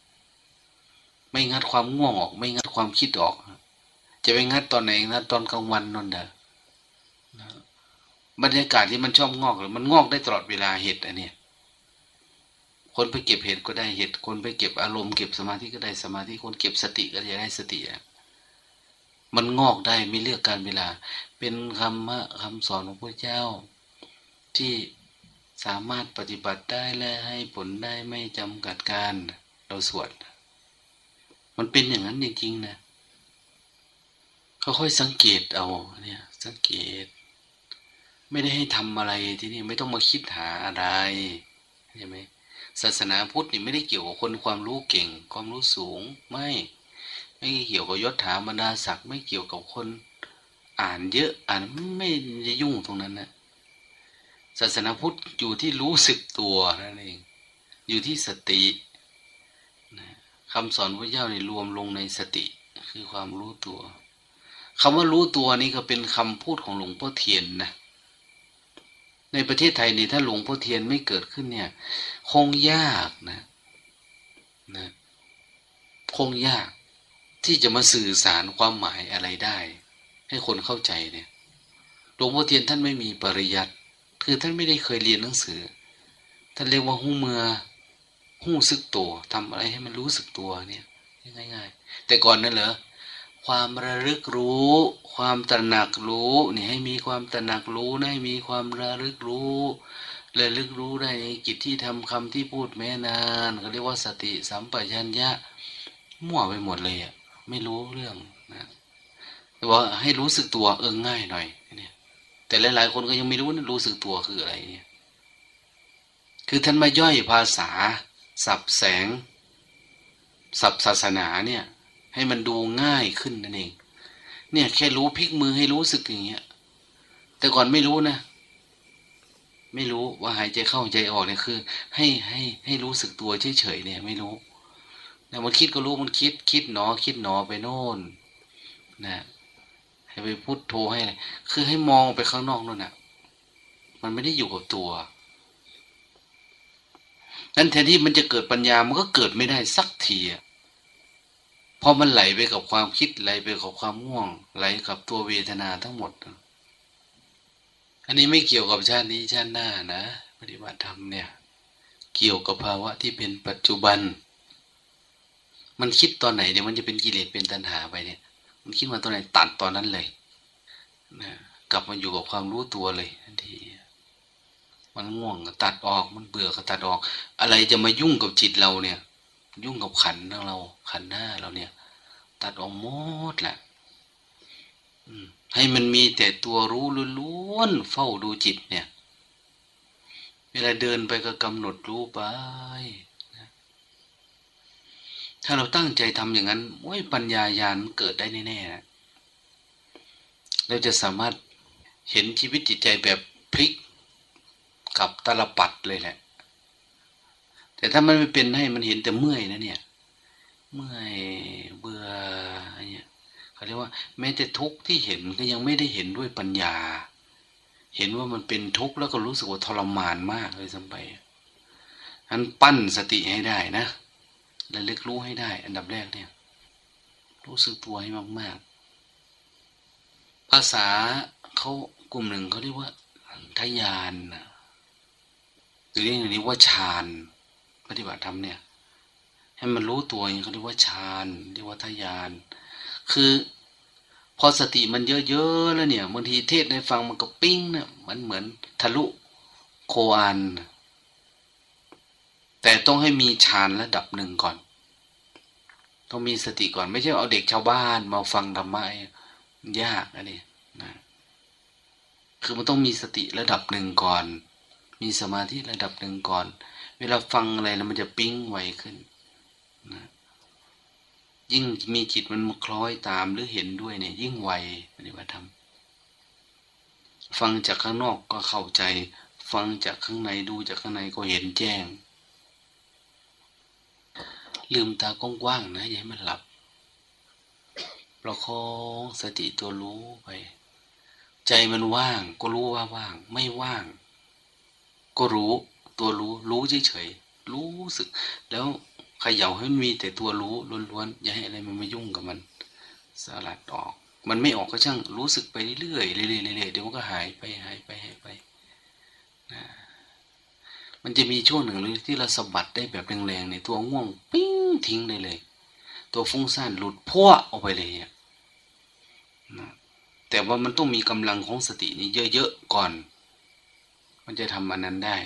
ไม่งัดความง่วงออก ไม่งัดความคิดออก จะไปงัดตอนไหนงัดตอนกลางวันนั่นเด้อบรรยากาศที่มันชอบงอกหรือมันงอกได้ตลอดเวลาเห็ดอันเนี้ย คนไปเก็บเห็ดก็ได้เห็ดคนไปเก็บอารมณ์เก็บสมาธิก็ได้สมาธิคนเก็บสติก็จะได้สติอะมันงอกได้ไม่เลือกการเวลา เป็นคำคำสอนของพระเจ้า ที่สามารถปฏิบัติได้และให้ผลได้ไม่จำกัดการเราสวด มันเป็นอย่างนั้นจริงๆนะเขาค่อยสังเกตเอาเนี่ยสังเกต ไม่ได้ให้ทำอะไรที่นี่ไม่ต้องมาคิดหาอะไรใช่ไหม ศาสนาพุทธนี่ไม่ได้เกี่ยวกับคนความรู้เก่ง ความรู้สูงไม่ไม่เกี่ยวกับยศถาบรรดาศักดิ์ไม่เกี่ยวกับคนอ่านเยอะอ่านไม่จะยุ่งตรงนั้นนะศาสนาพุทธอยู่ที่รู้สึกตัวนั่นเอง อยู่ที่สติคำสอนพระเจ้านี่รวมลงในสติคือความรู้ตัวคำว่ารู้ตัวนี้ก็เป็นคำพูดของหลวงพ่อเทียนนะในประเทศไทยนี่ถ้าหลวงพ่อเทียนไม่เกิดขึ้นเนี่ย คงยากนะนะ คงยาก ที่จะมาสื่อสารความหมายอะไรได้ ให้คนเข้าใจเนี่ยหลวงพ่อเทียนท่านไม่มีปริยัติคือท่านไม่ได้เคยเรียนหนังสือ ท่านเรียกว่าหูเมือหู้สึกตัวทำอะไรให้มันรู้สึกตัวเนี่ยง่ายๆ แต่ก่อนนั่นเหรอความระลึกรู้ ความตระหนักรู้นี่ให้มีความตระหนักรู้ให้มีความระลึกรู้ ระลึกรู้ได้ในกิจที่ทำคำที่พูดแม้นานเขาเรียกว่าสติสัมปชัญญะมั่วไปหมดเลยอะไม่รู้เรื่องนะแต่ว่าให้รู้สึกตัวเออง่ายหน่อยเนี่ยแต่หลายๆคนก็ยังไม่รู้นะรู้สึกตัวคืออะไรเนี่ย คือท่านมาย่อยภาษา สับแสง สับศาสนาเนี่ย ให้มันดูง่ายขึ้นนั่นเอง เนี่ยแค่รู้พลิกมือให้รู้สึกอย่างเงี้ย แต่ก่อนไม่รู้นะ ไม่รู้ว่าหายใจเข้าใจออกเนี่ยคือ ให้ให้ให้รู้สึกตัวเฉยๆเนี่ย ไม่รู้นะมันคิดก็รู้มันคิดคิดหนอ คิดหนอไปโน่นนะให้ไปพูดโทรให้คือให้มองไปข้างนอกนั่นน่ะ มันไม่ได้อยู่กับตัวนั้นแทนที่มันจะเกิดปัญญามันก็เกิดไม่ได้สักทีเพราะมันไหลไปกับความคิดไหลไปกับความง่วง ไหลกับตัวเวทนาทั้งหมด อันนี้ไม่เกี่ยวกับชาตินี้ชาติหน้านะ ปฏิบัติธรรมเนี่ย เกี่ยวกับภาวะที่เป็นปัจจุบัน มันคิดตอนไหนเนี่ยมันจะเป็นกิเลสเป็นตัณหาไปเนี่ย มันคิดมาตอนไหนตัดตอนนั้นเลยนะกลับมาอยู่กับความรู้ตัวเลยทันทีมันง่วงก็ตัดออก มันเบื่อก็ตัดออก อะไรจะมายุ่งกับจิตเราเนี่ย ยุ่งกับขันของเรา ขันหน้าเราเนี่ย ตัดออกหมดแหละ ให้มันมีแต่ตัวรู้ล้วนเฝ้าดูจิตเนี่ย เวลาเดินไปก็กำหนดรู้ไปถ้าเราตั้งใจทำอย่างนั้นโอ้ยปัญญายาณเกิดได้แน่ๆเราจะสามารถเห็นชีวิตจิตใจแบบพลิกกับตลปัดเลยแหละ แต่ถ้ามันไม่เป็นให้มันเห็นแต่เมื่อยนะเนี่ย เมื่อยเบื่ออะไรเงี้ย เขาเรียกว่าแม้แต่ทุกข์ที่เห็นก็ยังไม่ได้เห็นด้วยปัญญา เห็นว่ามันเป็นทุกข์แล้วก็รู้สึกว่าทรมานมากเลยสัมไปอันปั้นสติให้ได้นะและลึกรู้ให้ได้ อันดับแรกเนี่ย รู้สึกตัวให้มาก ๆ ภาษาเขากลุ่มหนึ่งเขาเรียกว่าทยานหรือเรียกอย่างนี้ว่าฌานปฏิบัติธรรมเนี่ย ให้มันรู้ตัวอย่างเขาเรียกว่าฌานเรียกว่าทยาน คือ พอสติมันเยอะๆแล้วเนี่ยบางทีเทศในฟังมันก็ปิ้งเนี่ยมันเหมือนทะลุโคอัน แต่ต้องให้มีฌานระดับหนึ่งก่อน ต้องมีสติก่อนไม่ใช่เอาเด็กชาวบ้านมาฟังธรรมะยากอันนี้นะคือมันต้องมีสติระดับหนึ่งก่อน มีสมาธิระดับหนึ่งก่อน เวลาฟังอะไรแล้วมันจะปิ้งไวขึ้นนะ ยิ่งมีจิตมันคล้อยตามหรือเห็นด้วยเนี่ย ยิ่งไวปฏิบัติธรรมฟังจากข้างนอกก็เข้าใจ ฟังจากข้างในดูจากข้างในก็เห็นแจ้ง ลืมตากว้างๆนะอย่าให้มันหลับประคองสติตัวรู้ไป ใจมันว่าง ก็รู้ว่าว่าง ไม่ว่าง ก็รู้ ตัวรู้ รู้เฉยๆรู้สึก แล้ว ขย่าให้มันมีแต่ตัวรู้ล้วนๆอย่าให้อะไรมันมายุ่งกับมัน สลัดออก มันไม่ออกก็ช่างรู้สึกไปเรื่อยๆเรื่อยๆเรื่อยๆเดี๋ยวมันก็หายไปหายไปหายไปนะมันจะมีช่วงหนึ่งที่เราสะบัดได้แบบแรงๆในตัวง่วงปิ้งทิ้งเลยเลย ตัวฟุ้งซ่านหลุดพัวออกไปเลยเนี่ยนะแต่ว่ามันต้องมีกำลังของสตินี้เยอะๆก่อน มันจะทำอันนั้นได้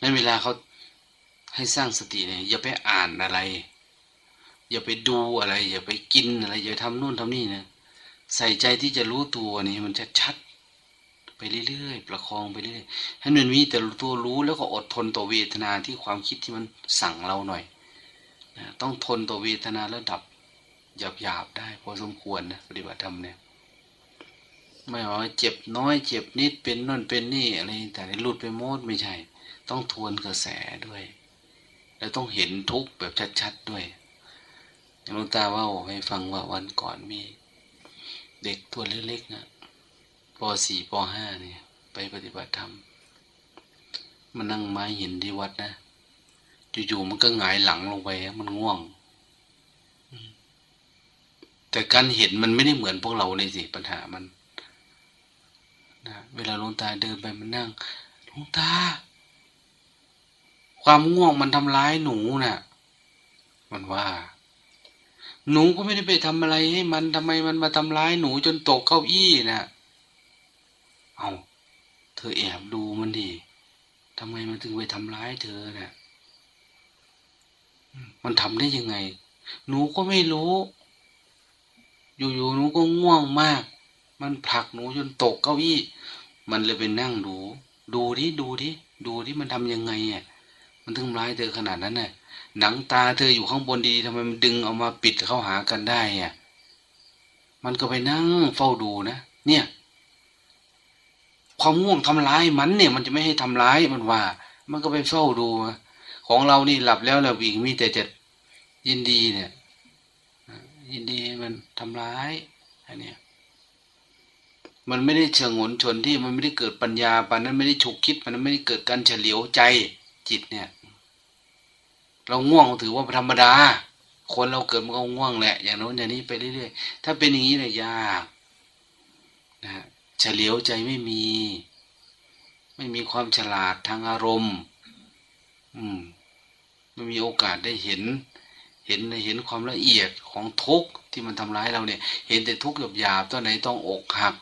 นั้นเวลาเขา ให้สร้างสติเนี่ยอย่าไปอ่านอะไร อย่าไปดูอะไร อย่าไปกินอะไร อย่าทำนู่นทำนี่นะใส่ใจที่จะรู้ตัวนี่มันจะชัดไปเรื่อยๆประคองไปเรื่อยๆให้มันมีแต่ตัวรู้แล้วก็อดทนต่อเวทนาที่ความคิดที่มันสั่งเราหน่อยนะต้องทนต่อเวทนาแล้วดับหยาบหยาบได้พอสมควรนะปฏิบัติธรรมเนี่ยไม่ว่าเจ็บน้อยเจ็บนิดเป็นนั่นเป็นนี่อะไรแต่หลุดไปโมดไม่ใช่ ต้องทวนกระแสด้วย แล้วต้องเห็นทุกแบบชัดๆด้วยหลวงตาว่าให้ฟังว่าวันก่อนมีเด็กตัวเล็กๆนะปสี่ปห้าเนี่ย ไปปฏิบัติธรรมมันนั่งไม้หินที่วัดนะอยู่ๆมันก็หงายหลังลงไปมันง่วง แต่การเห็นมันไม่ได้เหมือนพวกเราเลยสิปัญหามันนะเวลาลงตาเดินไปมันนั่งลงตา ความง่วงมันทำร้ายหนูนะ่ะ มันว่า หนูก็ไม่ได้ไปทำอะไรให้มันทำไมมันมาทำร้ายหนูจนตกเก้าอี้นะ่ะ เอาเธอแอบดูมันดิทำไมมันถึงไปทำร้ายเธอนะ่ะ มันทำได้ยังไง หนูก็ไม่รู้ อยู่ๆหนูก็ง่วงมาก มันผลักหนูจนตกเก้าอี้ มันเลยไปนั่งดู ดูดิ ดูดิ ดูดิมันทำยังไงอะ มันถึงร้ายเธอขนาดนั้นน่ะ หนังตาเธออยู่ข้างบนดีทำไมมันดึงเอามาปิดเข้าหากันได้อะมันก็ไปนั่งเฝ้าดูนะเนี่ย ความง่วงทำร้ายมันเนี่ย มันจะไม่ให้ทำร้ายมันว่า มันก็ไปเฝ้าดูของเรานี่หลับแล้วแล้วอีกมีแต่จะยินดีเนี่ย ยินดีมันทำร้ายอันเนี้ยมันไม่ได้เชิงหนชนที่มันไม่ได้เกิดปัญญาปานนั้นไม่ได้ฉุกคิดมันไม่ได้เกิดการเฉลียวใจ จิตเนี่ย เราง่วงถือว่าธรรมดา คนเราเกิดมันก็ง่วงแหละ อย่างโน้นอย่างนี้ไปเรื่อยๆถ้าเป็นอย่างนี้เนี่ยยากนะเฉลียวใจไม่มี ไม่มีความฉลาดทางอารมณ์ อืมไม่มีโอกาสได้เห็น เห็นเห็นความละเอียดของทุกข์ที่มันทำร้ายเราเนี่ย เห็นแต่ทุกข์หยาบๆตอนไหนต้องอกหัก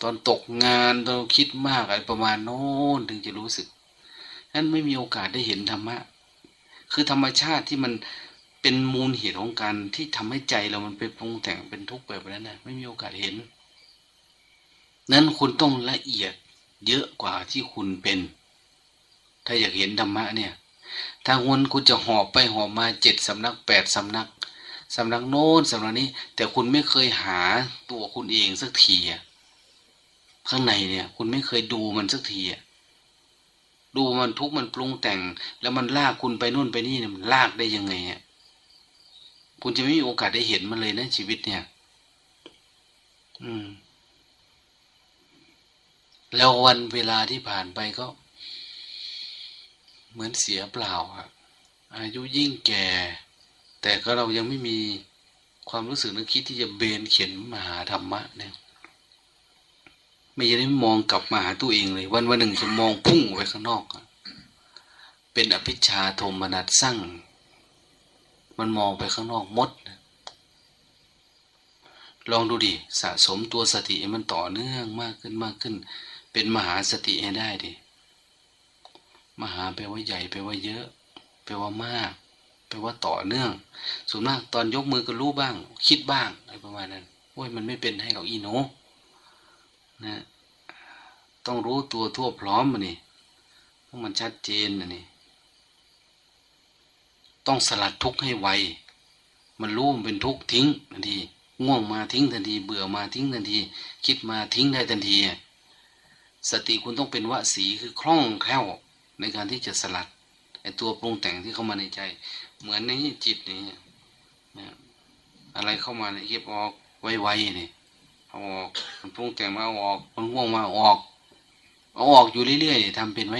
ตอนตกงานตอนคิดมากอะไรประมาณโน้นถึงจะรู้สึก นั้นไม่มีโอกาสได้เห็นธรรมะ คือธรรมชาติที่มันเป็นมูลเหตุของการที่ทำให้ใจเรามันไปปรุงแต่งเป็นทุกข์แบบนั้นนะไม่มีโอกาสเห็น นั้นคุณต้องละเอียดเยอะกว่าที่คุณเป็น ถ้าอยากเห็นธรรมะเนี่ย ถ้าวนคุณจะหอบไปหอบมาเจ็ดสำนักแปดสำนักสำนักโน้นสำนักนี้ แต่คุณไม่เคยหาตัวคุณเองสักทีข้างในเนี่ย คุณไม่เคยดูมันสักที ดูมันทุกมันปรุงแต่ง แล้วมันลากคุณไปนู่นไปนี่มันลากได้ยังไงอะคุณจะไม่มีโอกาสได้เห็นมันเลยนะชีวิตเนี่ย อืม แล้ววันเวลาที่ผ่านไปก็ เหมือนเสียเปล่าอะอายุยิ่งแก่ แต่ก็เรายังไม่มีความรู้สึกนึกคิดที่จะเบนเขียนมหาธรรมะเนี่ย ไม่ได้มองกลับมาหาตัวเองเลย วันวันหนึ่งจะมองพุ่งไปข้างนอก เป็นอภิชาโทมนัสสร้างมันมองไปข้างนอกมด ลองดูดิสะสมตัวสติมันต่อเนื่องมากขึ้นมากขึ้น เป็นมหาสติให้ได้ดิมหาแปลว่าใหญ่แปลว่าเยอะแปลว่ามากแปลว่าต่อเนื่องส่วนมากตอนยกมือก็รู้บ้าง คิดบ้างอะไรประมาณนั้นโอ้ยมันไม่เป็นให้เราอีโน นะต้องรู้ตัวทั่วพร้อมมันนี่ต้องมันชัดเจนนะนี่ต้องสลัดทุกข์ให้ไว มันรู้มันเป็นทุกข์ทิ้งทันที ง่วงมาทิ้งทันที เบื่อมาทิ้งทันที คิดมาทิ้งได้ทันที สติคุณต้องเป็นวสีคือคล่องแคล่วในการที่จะสลัดไอตัวปรุงแต่งที่เข้ามาในใจ เหมือนในจิตนี่อะไรเข้ามาเนี่ยเก็บออกไวๆนี่ เอาออกมันปรุงแต่งมาออกมันง่วงมาออกเอาออกอยู่เรื่อยๆทำเป็นไหม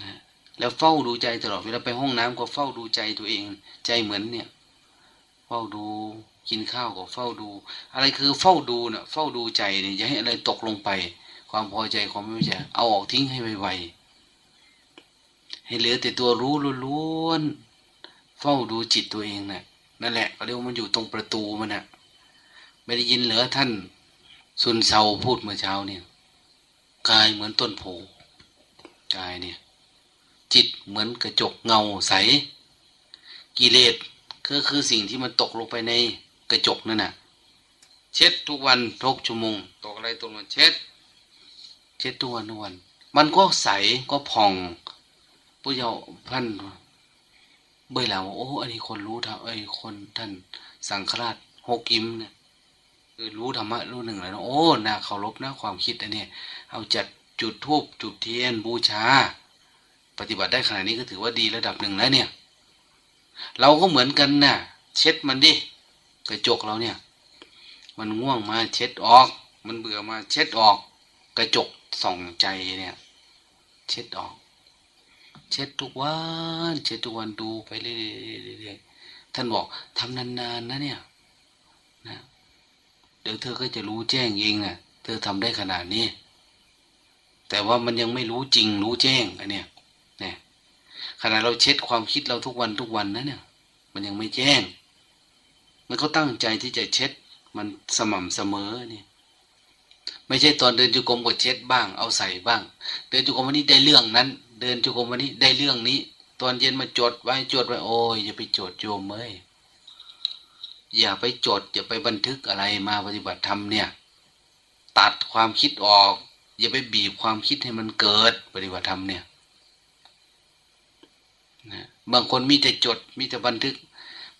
นะแล้วเฝ้าดูใจตลอดเวลาไปห้องน้ำก็เฝ้าดูใจตัวเองใจเหมือนเนี่ย เฝ้าดูกินข้าวก็เฝ้าดู อะไรคือเฝ้าดูเนะ่ะเฝ้าดูใจเนี่ยอย่าให้อะไรตกลงไป ความพอใจความไม่พอใจเอาออกทิ้งให้ไวๆให้เหลือแต่ตัวรู้ล้วนเฝ้าดูจิตตัวเองนะ่ะนั่นแหละเรียกว่ามันอยู่ตรงประตูมันนะ่ะ ไม่ได้ยินเหลือท่านสุนเซาพูดเมื่อเช้าเนี่ย กายเหมือนต้นโพกายเนี่ย จิตเหมือนกระจกเงาใส กิเลสก็คือสิ่งที่มันตกลงไปในกระจกนั่นน่ะ เช็ดทุกวันทุกชั่วโมงตกอะไรตกมันเช็ด เช็ดทุกวันทุกวัน มันก็ใสก็ผ่องผู้เยาพันเบื่อแล้วโอ้อันนี้คนรู้ทำไอ้คนท่านสังฆราชหกกิมเนี่ย คือรู้ธรรมะรู้หนึ่งแล้วนะโอ้น่าเคารพนะความคิดอันนี้เอาจัดจุดทูบจุดเทียนบูชา ปฏิบัติได้ขนาดนี้ก็ถือว่าดีระดับหนึ่งแล้วเนี่ย เราก็เหมือนกันนะ่ะ เช็ดมันดิกระจกเราเนี่ย มันง่วงมาเช็ดออก มันเบื่อมาเช็ดออก กระจกส่องใจเนี่ย เช็ดออก เช็ดทุกวันเช็ดทุกวันดูไปเรื่อยๆท่านบอกทำนานๆนะเนี่ยนะ ดี๋ยวเธอก็จะรู้แจ้งเองนะ่ะ เธอทำได้ขนาดนี้ แต่ว่ามันยังไม่รู้จริงรู้แจ้งอันเนี้ยเนี่ยขณะเราเช็ดความคิดเราทุกวันทุกวันนะเนี่ย มันยังไม่แจ้ง มันก็ตั้งใจที่จะเช็ดมันสม่ำเสมอเนี่ยไม่ใช่ตอนเดินจุกรมก็เช็ดบ้าง เอาใส่บ้าง เดินจุกรมวันนี้ได้เรื่องนั้น เดินจุกรมวันนี้ได้เรื่องนี้ ตอนเย็นมาจดไว้จดไว้โอ้ยอย่าไปจดโยมเอ้ย อย่าไปจด อย่าไปบันทึกอะไรมาปฏิบัติธรรมเนี่ย ตัดความคิดออก อย่าไปบีบความคิดให้มันเกิดปฏิบัติธรรมเนี่ยนะบางคนมีแต่จดมีแต่บันทึก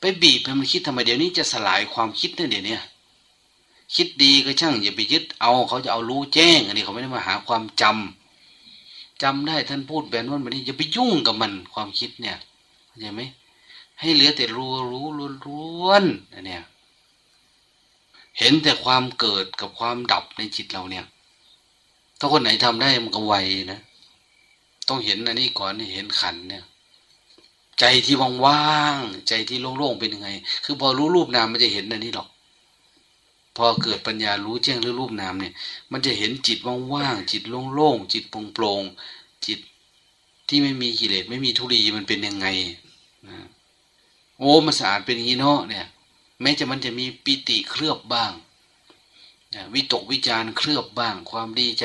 ไปบีบให้มันคิดทำไมเดี๋ยวนี้จะสลายความคิดเนี่ยเดี๋ยวนี้คิดดีก็ช่าง อย่าไปยึดเอาเขาจะเอารู้แจ้ง อันนี้เขาไม่ได้มาหาความจำจำได้ท่านพูดแบบนั้นแบบนี้อย่าไปยุ่งกับมันความคิดเนี่ยเข้าใจไหม ให้เหลือแต่รู้รู้ล้วนอันเนี้ยเห็นแต่ความเกิดกับความดับในจิตเราเนี่ย ถ้าคนไหนทำได้มันก็ไวนะ ต้องเห็นอันนี้ก่อนเห็นขันเนี่ย ใจที่ว่างๆใจที่โล่งๆเป็นยังไง คือพอรู้รูปนามมันจะเห็นอันนี้หรอก พอเกิดปัญญารู้แจ้งเรื่องรูปนามเนี่ย มันจะเห็นจิตว่างๆจิตโล่งๆจิตโปร่งๆจิตที่ไม่มีกิเลสไม่มีทุลีมันเป็นยังไงนะ โอ้มันสะอาดเป็นอย่างนี้เนาะเนี่ย แม้จะมันจะมีปิติเคลือบบ้างวิตกวิจารเคลือบบ้างความดีใจ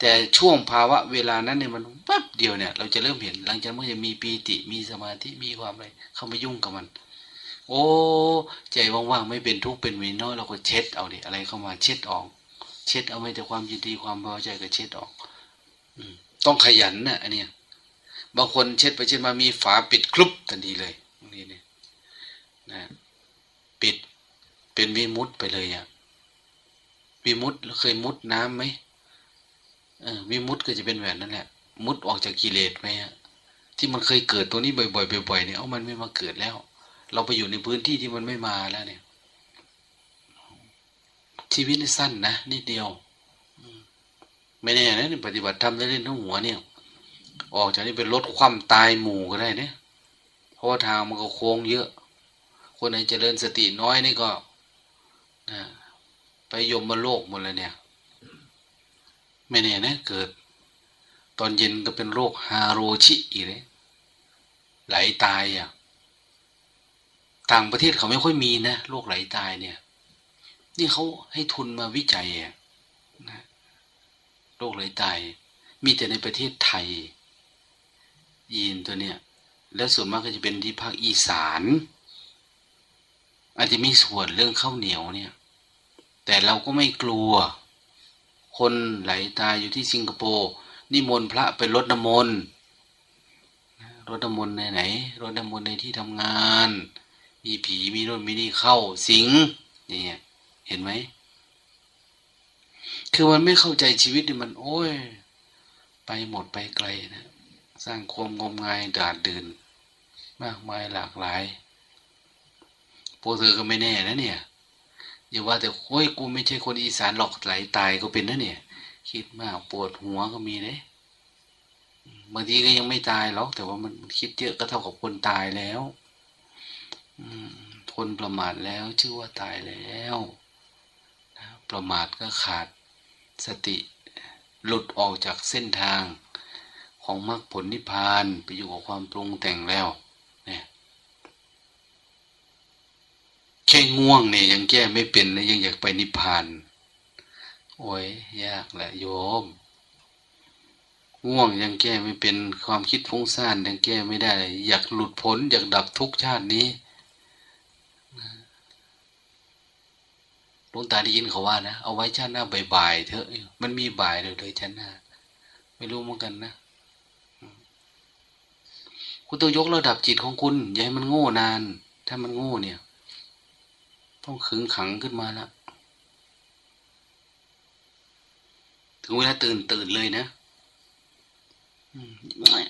แต่ช่วงภาวะเวลานั้นเนี่ยมันแป๊บเดียวเนี่ย เราจะเริ่มเห็นหลังจากเมื่อจะมีปีติมีสมาธิมีความอะไรเข้ามายุ่งกับมัน โอ้ใจว่างๆไม่เป็นทุกข์เป็นวิน้อยเราก็เช็ดเอาดิอะไรเข้ามาเช็ดออก เช็ดเอาไม่แต่ความยินดีความพอใจก็เช็ดออก อืต้องขยันนะอันเนี้ยบางคนเช็ดไปเช็ดมามีฝาปิดคลุบทันทีเลยนี่เนี่ย นะปิดเป็นวิมุตไปเลยอะวิมุตเคยมุดน้ำไหมเออวิมุตก็จะเป็นแบบนั้นแหละ มุดออกจากกิเลสไหมฮะที่มันเคยเกิดตัวนี้บ่อยๆบ่อยๆเนี่ยเอามันไม่มาเกิดแล้ว เราไปอยู่ในพื้นที่ที่มันไม่มาแล้วเนี่ย ชีวิตนี่สั้นนะนิดเดียวไม่แน่นะปฏิบัติทำได้เล่นทั้งหัวเนี่ย ออกจากนี้เป็นรถคว่ำตายหมู่ก็ได้เนี่ยเพราะว่าทางมันก็โค้งเยอะ คนไหนเจริญสติน้อยนี่ก็นะไปยมมาโลกหมดเลยเนี่ย ไม่แน่นะเกิด ตอนเย็นก็เป็นโรคฮาโรชิอีเลยไหลตายอะต่างประเทศเขาไม่ค่อยมีนะโรคไหลตายเนี่ย นี่เขาให้ทุนมาวิจัยอะนะโรคไหลตาย มีแต่ในประเทศไทยยีนตัวเนี้ยแล้วส่วนมากก็จะเป็นที่ภาคอีสาน อาจจะมีส่วนเรื่องข้าวเหนียวเนี่ย แต่เราก็ไม่กลัว คนไหลตายอยู่ที่สิงคโปร์นิมนต์พระไปรดน้ำมนต์รดน้ำมนต์ในไหนรดน้ำมนต์ในที่ทำงาน มีผีมีโน่นมีนี่เข้าสิงเนี่ยเห็นไหมคือมันไม่เข้าใจชีวิตมัน โอ้ย ไปหมดไปไกลนะ สร้างความงมงายดาดดื่น มากมายหลากหลาย พวกเธอก็ไม่แน่นะเนี่ยอย่าว่าแต่โอ้ยกูไม่ใช่คนอีสานหลอกไหลตายก็เป็นนะเนี่ย คิดมากปวดหัวก็มีเลยบางทีก็ยังไม่ตายหรอกแต่ว่ามันคิดเยอะก็เท่ากับคนตายแล้วคนประมาทแล้วชื่อว่าตายแล้วประมาทก็ขาดสติหลุดออกจากเส้นทางของมรรคผลนิพพานไปอยู่กับความปรุงแต่งแล้ว เนี่ย แค่ง่วงเนี่ยยังแก้ไม่เป็นนะยังอยากไปนิพพาน โอ้ยยากแหละโยม ง่วงยังแก้ไม่เป็นความคิดฟุ้งซ่านยังแก้ไม่ได้ อยากหลุดพ้น อยากดับทุกชาตินี้หลวงตาได้ยินเขาว่านะ เอาไว้ชาติหน้าบ่ายๆเถอะ มันมีบ่ายเลยเลยชาติหน้า ไม่รู้เหมือนกันนะคุณต้องยกระดับจิตของคุณ อย่าให้มันโง่นาน ถ้ามันโง่เนี่ย ต้องขึงขังขึ้นมาแล้วถึงเวลาตื่นตื่นเลยนะ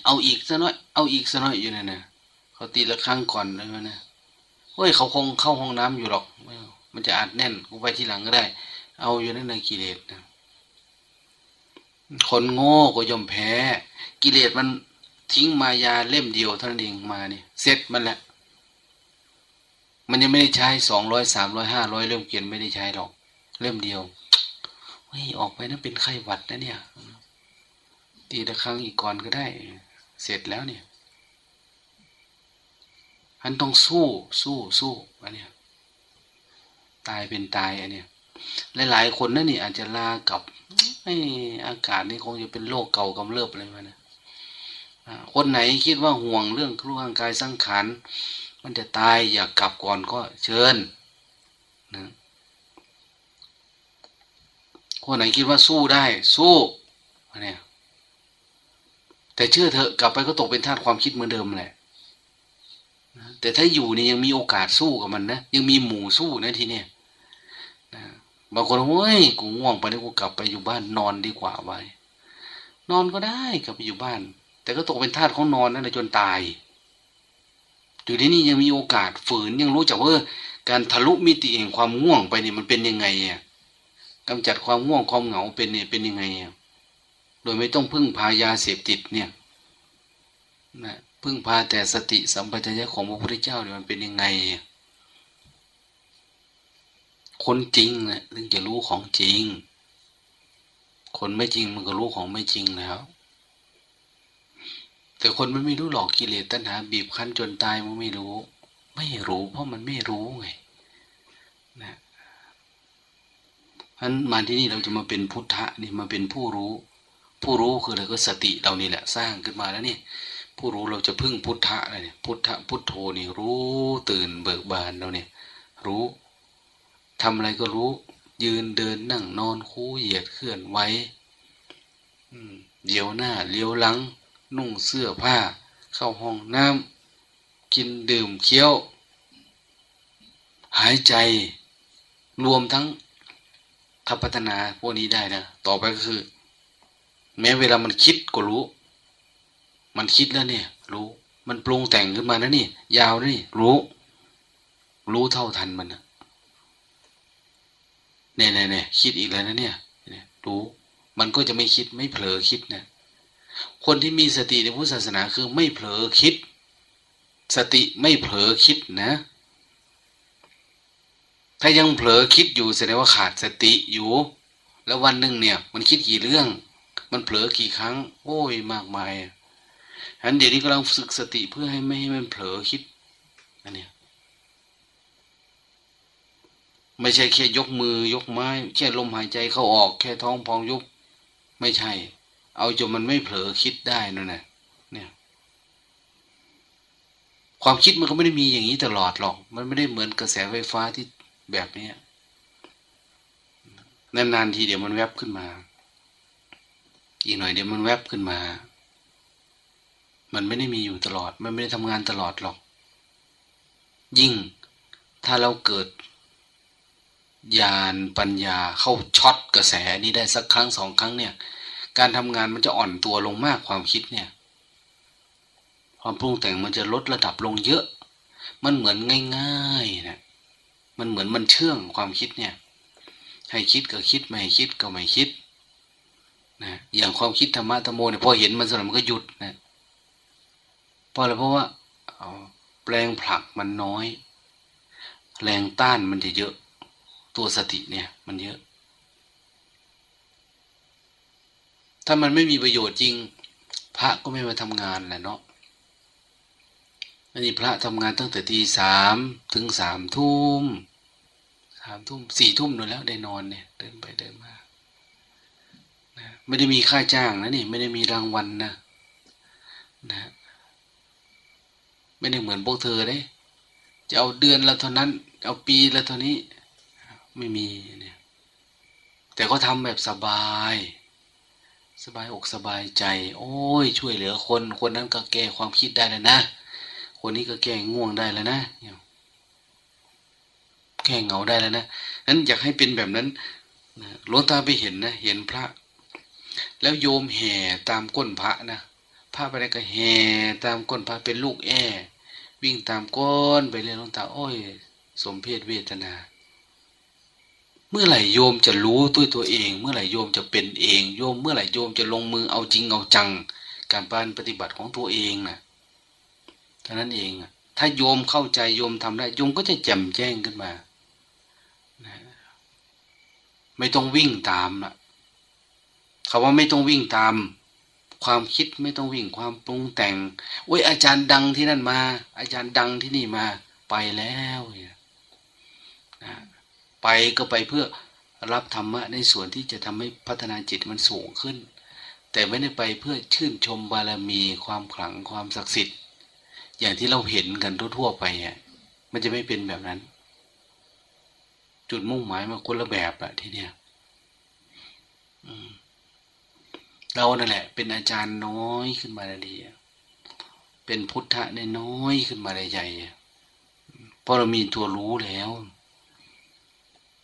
เอาอีกสักน้อย เอาอีกสักน้อยอยู่เนี่ยนะเขาตีละครั้งก่อนเลยนะเฮ้ยเขาคงเข้าห้องน้ำอยู่หรอก มันจะอัดแน่นกูไปทีหลังก็ได้ เอาอยู่นั่นในกิเลสนะคนโง่ก็ยอมแพ้ กิเลสมันทิ้งมายาเล่มเดียวเท่านั้นเองมาเนี่ยเซ็ตมันแหละ มันยังไม่ได้ใช้สองร้อยสามร้อยห้าร้อยเล่มเขียนไม่ได้ใช้หรอกเล่มเดียวเฮ้ยออกไปนั้นเป็นไข้หวัดนะเนี่ย ตีตะครั้งอีกก่อนก็ได้ เสร็จแล้วเนี่ยอันต้องสู้สู้สู้อันเนี้ยตายเป็นตายอันเนี้ยหลาย ๆ คนนั่นนี่อาจจะลากับไออากาศนี่คงจะเป็นโรคเก่ากำเริบอะไรมานะคนไหนคิดว่าห่วงเรื่องร่างกายสังขาร มันจะตายอยากกลับก่อนก็เชิญนะคนไหนคิดว่าสู้ได้สู้เนี่ยแต่เชื่อเถอะกลับไปก็ตกเป็นทาสความคิดเหมือนเดิมแหละแต่ถ้าอยู่นี่ยังมีโอกาสสู้กับมันนะยังมีหมู่สู้นะทีเนี้ยนะบางคนเฮ้ยกูง่วงไปแล้วกูกลับไปอยู่บ้านนอนดีกว่าไว้นอนก็ได้กลับไปอยู่บ้าน แต่ก็ตกเป็นทาสของนอนนั่นแหละจนตาย อยู่ที่นี่ยังมีโอกาสฝืนยังรู้จักว่าการทะลุมิติแห่งความง่วงไปเนี่ยมันเป็นยังไงอะกำจัดความง่วงความเหงาเป็นเนี่ยเป็นยังไงอะโดยไม่ต้องพึ่งพายาเสพติดเนี่ยนะพึ่งพาแต่สติสัมปชัญญะของพระพุทธเจ้าเนี่ยมันเป็นยังไง คนจริงนะถึงจะรู้ของจริง คนไม่จริงมันก็รู้ของไม่จริงแล้ว แต่คนมันไม่รู้หลอกกิเลสตัณหา บีบคั้นจนตายมันไม่รู้ ไม่รู้เพราะมันไม่รู้ไงนะฉะนั้นมาที่นี่เราจะมาเป็นพุทธะนี่มาเป็นผู้รู้ ผู้รู้คืออะไรก็สติเรานี่แหละสร้างขึ้นมาแล้วนี่ผู้รู้เราจะพึ่งพุทธะอะไรเนี่ยพุทธะพุทโธนี่รู้ตื่นเบิกบานเราเนี่ย รู้ทำอะไรก็รู้ ยืนเดินนั่งนอนคู่เหยียดเคลื่อนไหวเดี๋ยวหน้าเลี้ยวหลัง นุ่งเสื้อผ้า เข้าห้องน้ำกินดื่มเคี้ยว หายใจรวมทั้งทัพัฒนาพวกนี้ได้นะ ต่อไปก็คือ แม้เวลามันคิดก็รู้ มันคิดแล้วเนี่ย รู้ มันปรุงแต่งขึ้นมานะนี่ ยาวนี่ รู้ รู้เท่าทันมันนะเนี่ยเนี่ยเนี่ยคิดอีกแล้วนะเนี่ย รู้ มันก็จะไม่คิดไม่เผลอคิดนะ คนที่มีสติในพุทธศาสนาคือไม่เผลอคิด สติไม่เผลอคิดนะ ถ้ายังเผลอคิดอยู่แสดงว่าขาดสติอยู่ แล้ววันหนึ่งเนี่ย มันคิดกี่เรื่อง มันเผลอกี่ครั้ง โอ้ยมากมายฉะนั้นเดี๋ยวนี้กำลังฝึกสติเพื่อให้ไม่ให้มันเผลอคิดอันนี้ไม่ใช่แค่ยกมือยกไม้แค่ลมหายใจเข้าออก แค่ท้องพองยุบไม่ใช่ เอาจนมันไม่เผลอคิดได้นั่นแหละเนี่ย ความคิดมันก็ไม่ได้มีอย่างนี้ตลอดหรอก มันไม่ได้เหมือนกระแสไฟฟ้าที่แบบนี้นานๆทีเดี๋ยวมันแวบขึ้นมา อีกหน่อยเดี๋ยวมันแวบขึ้นมา มันไม่ได้มีอยู่ตลอด มันไม่ได้ทำงานตลอดหรอก ยิ่งถ้าเราเกิดญาณปัญญาเข้าช็อตกระแสนี้ได้สักครั้งสองครั้งเนี่ย การทำงานมันจะอ่อนตัวลงมากความคิดเนี่ย ความปรุงแต่งมันจะลดระดับลงเยอะ มันเหมือนง่ายๆนะมันเหมือนมันเชื่องความคิดเนี่ย ให้คิดก็คิดไม่ให้คิดก็ไม่คิดนะอย่างความคิดธรรมะธรรมโมเนี่ยพอเห็นมันสมันก็หยุดนะเพราะอะไรเพราะว่าแปลงผลักมันน้อย แรงต้านมันจะเยอะ ตัวสติเนี่ย มันเยอะ ถ้ามันไม่มีประโยชน์จริง พระก็ไม่มาทำงานแหละเนาะอันนี้พระทำงานตั้งแต่ตีสามถึงสามทุ่มสามทุ่มสี่ทุ่มนู่นแล้วได้นอนเนี่ย เดินไปเดินมานะไม่ได้มีค่าจ้างนะนี่ ไม่ได้มีรางวัลนนะนะ ไม่ได้เหมือนพวกเธอเด้จะเอาเดือนละเท่านั้น เอาปีละเท่านี้ ไม่มีเนี่ย แต่ก็ทำแบบสบาย สบายอกสบายใจ โอ้ย ช่วยเหลือคน คนนั้นก็แก้ความคิดได้แล้วนะ คนนี้ก็แก้ง่วงได้แล้วนะแก้เหงาได้แล้วนะนั้นอยากให้เป็นแบบนั้นหลวงตาไปเห็นนะ เห็นพระ แล้วโยมแห่ตามก้นพระนะพระไปไหนก็แห่ตามก้นพระเป็นลูกแอ่วิ่งตามก้นไปเรียนหลวงตาโอ้ย สมเพศเวทนา เมื่อไหร่โยมจะรู้ด้วยตัวเอง เมื่อไหร่โยมจะเป็นเองโยม เมื่อไหร่โยมจะลงมือเอาจริงเอาจัง การปานปฏิบัติของตัวเองนะ่ะเท่านั้นเองถ้าโยมเข้าใจโยมทำได้โยมก็จะแจ่มแจ้งขึ้นมาไม่ต้องวิ่งตามนะคำว่าไม่ต้องวิ่งตาม ความคิดไม่ต้องวิ่งความปรุงแต่งโอ้ยอาจารย์ดังที่นั่นมา อาจารย์ดังที่นี่มาไปแล้วเนี่ย ไปก็ไปเพื่อรับธรรมะในส่วนที่จะทำให้พัฒนาจิตมันสูงขึ้น แต่ไม่ได้ไปเพื่อชื่นชมบารมีความขลังความศักดิ์สิทธิ์ อย่างที่เราเห็นกันทั่วๆไปอะมันจะไม่เป็นแบบนั้น จุดมุ่งหมายมาคนละแบบอะทีเนี้ยเรานั่นแหละ เป็นอาจารย์น้อยขึ้นมาได้ดีเป็นพุทธะในน้อยขึ้นมาได้ใหญ่เพราะเรามีตัวรู้แล้ว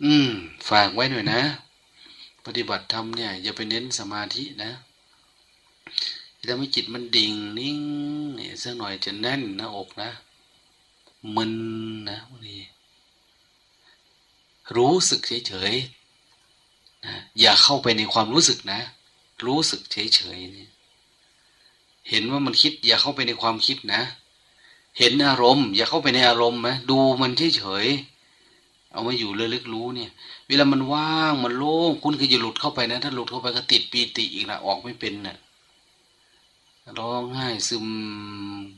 อืม ฝากไว้หน่อยนะ ปฏิบัติธรรมเนี่ย อย่าไปเน้นสมาธินะถ้าไม่จิตมันดิ่งนิ่งเนี่ยสักหน่อยจะแน่นหน้าอกนะมึนนะวันนี้รู้สึกเฉยๆนะอย่าเข้าไปในความรู้สึกนะ รู้สึกเฉยๆนี่เห็นว่ามันคิด อย่าเข้าไปในความคิดนะ เห็นอารมณ์ อย่าเข้าไปในอารมณ์นะดูมันเฉยๆ เอามาอยู่เลยลึกรู้เนี่ย เวลามันว่างมันโล่งคุณคือจะหลุดเข้าไปนะถ้าหลุดเข้าไปก็ติดปีติอีกนะออกไม่เป็นนะ่ะร้องไห้ซึม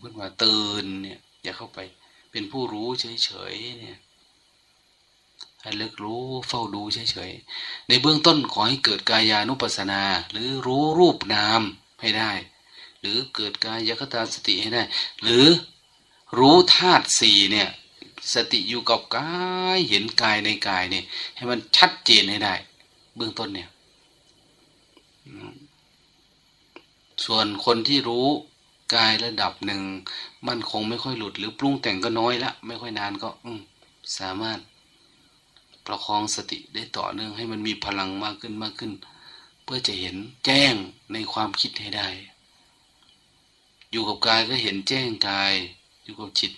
ขึ้นมาตื่นเนี่ย อย่าเข้าไป เป็นผู้รู้เฉยๆเนี่ยให้ลึกรู้เฝ้าดูเฉยๆในเบื้องต้นขอให้เกิดกายานุปัสสนา หรือรู้รูปนามให้ได้ หรือเกิดกายคตาสติให้ได้ หรือรู้ธาตุสี่เนี่ย สติอยู่กับกายเห็นกายในกายเนี่ย ให้มันชัดเจนให้ได้ เบื้องต้นเนี่ย ส่วนคนที่รู้กายระดับหนึ่ง มันคงไม่ค่อยหลุด หรือปรุงแต่งก็น้อยละไม่ค่อยนานก็สามารถประคองสติได้ต่อเนื่องให้มันมีพลังมากขึ้นมากขึ้น เพื่อจะเห็นแจ้งในความคิดให้ได้ อยู่กับกายก็เห็นแจ้งกาย อยู่กับจิต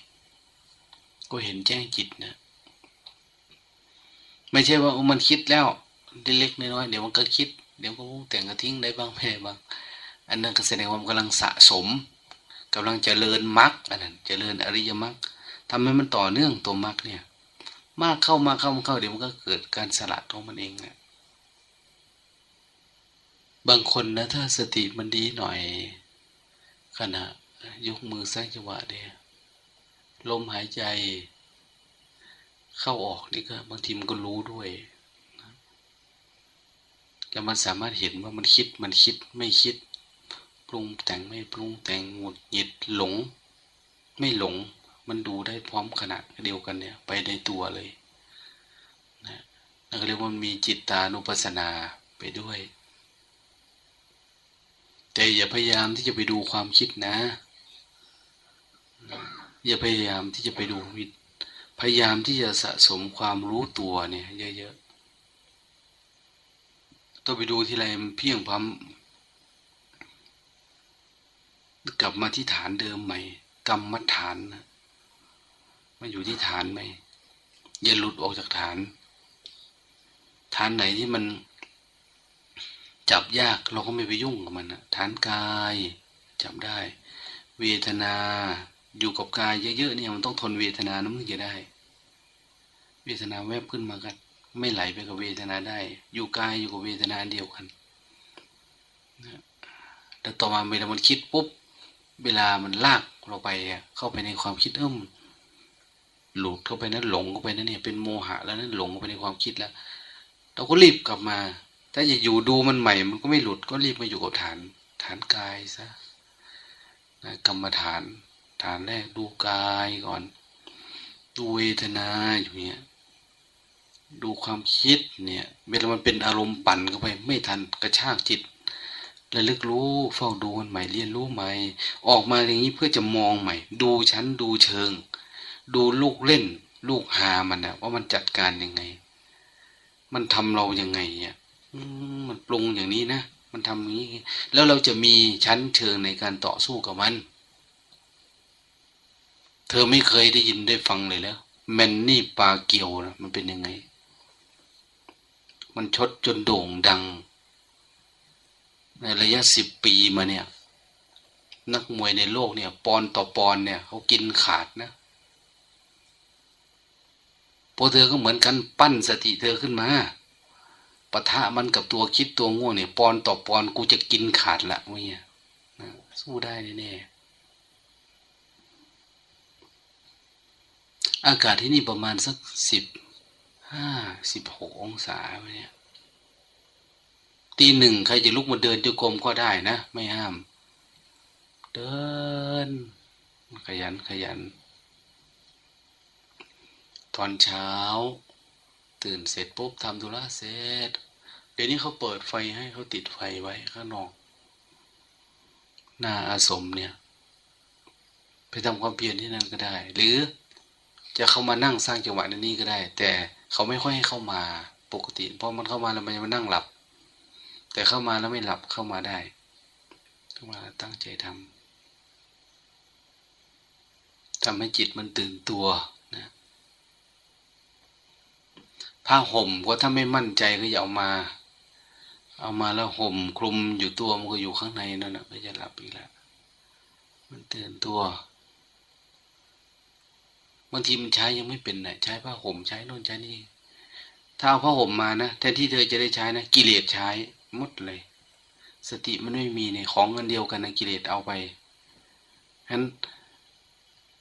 ก็เห็นแจ้งจิตนะ ไม่ใช่ว่ามันคิดแล้วเล็กๆน้อยๆเดี๋ยวมันก็คิด เดี๋ยวก็แต่งก็ทิ้งได้บ้างไม่ได้บ้าง อันนั้นก็แสดงว่ามันกำลังสะสมกำลังเจริญมรรคอันนั้นเจริญอริยมรรคทำให้มันต่อเนื่องตัวมรรคเนี่ย มากเข้ามาเข้ามาเข้าเดี๋ยวมันก็เกิดการสลัดของมันเองเนี่ยบางคนนะถ้าสติมันดีหน่อยขณะยกมือสร้างจังหวะเนี่ย ลมหายใจเข้าออกนี่ก็บางทีมันก็รู้ด้วยแล้วมันสามารถเห็นว่ามันคิดมันคิดไม่คิด ปรุงแต่งไม่ปรุงแต่งหงุดหงิดหลง ไม่หลง มันดูได้พร้อมขณะเดียวกันเนี่ย ไปในตัวเลยนะนั่นก็เรียกว่ามีจิตตานุปัสสนาไปด้วย แต่อย่าพยายามที่จะไปดูความคิดนะ อย่าพยายามที่จะไปดูวิพยายามที่จะสะสมความรู้ตัวเนี่ย เยอะๆต้องไปดูทีไรมันเพียงพมกลับมาที่ฐานเดิมใหม่กรรมฐานนะมันอยู่ที่ฐานไหมอย่าหลุดออกจากฐาน ฐานไหนที่มันจับยากเราก็ไม่ไปยุ่งกับมันนะฐานกายจับได้ เวทนา อยู่กับกายเยอะๆเนี่ยมันต้องทนเวทนานะมึงจะได้ เวทนาแวบขึ้นมากันไม่ไหลไปกับเวทนาได้ อยู่กายอยู่กับเวทนาเดียวกันนะแล้วต่อมาเวลามันคิดปุ๊บ เวลามันลากเราไปเข้าไปในความคิดเอิ่มหลุดเข้าไปนั้นหลงเข้าไปนั้นเนี่ยเป็นโมหะแล้วนั้นหลงเข้าไปในความคิดแล้ว เราก็รีบกลับมา ถ้าจะอยู่ดูมันใหม่ มันก็ไม่หลุดก็รีบมาอยู่กับฐาน ฐานกายซะนะกรรมฐาน ฐานแรกดูกายก่อน ดูเวทนาอยู่เนี่ย ดูความคิดเนี่ย เวลามันเป็นอารมณ์ปั่นเข้าไป ไม่ทันกระชากจิตระลึกรู้เฝ้าดูมันใหม่เรียนรู้ใหม่ ออกมาอย่างนี้เพื่อจะมองใหม่ ดูชั้นดูเชิง ดูลูกเล่น ลูกหามันนะว่ามันจัดการยังไง มันทำเรายังไงเนี่ยมันปรุงอย่างนี้นะมันทำอย่างนี้ แล้วเราจะมีชั้นเชิงในการต่อสู้กับมัน เธอไม่เคยได้ยินได้ฟังเลยแล้วแมนนี่ปลาเกียวนะมันเป็นยังไง มันชดจนโด่งดัง ในระยะสิบปีมาเนี่ย นักมวยในโลกเนี่ย ปอนต่อปอนเนี่ย เขากินขาดนะพอเธอก็เหมือนกันปั้นสติเธอขึ้นมาปะทะมันกับตัวคิดตัวง่วงเนี่ย ปอนต่อปอนกูจะกินขาดละเนี่ยสู้ได้แน่ อากาศที่นี่ประมาณสักสิบห้าสิบหกองศาเนี่ยตีหนึ่งใครจะลุกมาเดินจุกรมก็ได้นะ ไม่ห้าม เดิน ขยันขยัน ตอนเช้า ตื่นเสร็จปุ๊บทำธุระเสร็จ เดี๋ยวนี้เขาเปิดไฟให้เขาติดไฟไว้ข้างนอก หน้าอาสมเนี่ย ไปทำความเพียรที่นั่นก็ได้ หรือ จะเข้ามานั่งสร้างจังหวะในนี้ก็ได้ แต่เขาไม่ค่อยให้เข้ามาปกติ เพราะมันเข้ามาแล้วมันจะมานั่งหลับ แต่เข้ามาแล้วไม่หลับเข้ามาได้เข้ามาตั้งใจทำทำให้จิตมันตื่นตัวนะผ้าห่มก็ถ้าไม่มั่นใจก็อย่าเอามา เอามาแล้วห่มคลุมอยู่ตัวมันก็อยู่ข้างในนั่นแหะก็จะหลับอีกแล้วมันตื่นตัว บางทีมันใช้ยังไม่เป็นนะใช้ผ้าห่มใช้โน่นใช้นี่ถ้าเอาผ้าห่มมานะแทนที่เธอจะได้ใช้นะกิเลสใช้หมดเลย สติมันไม่มีในของเงินเดียวกันนะกิเลสเอาไปฉะนั้น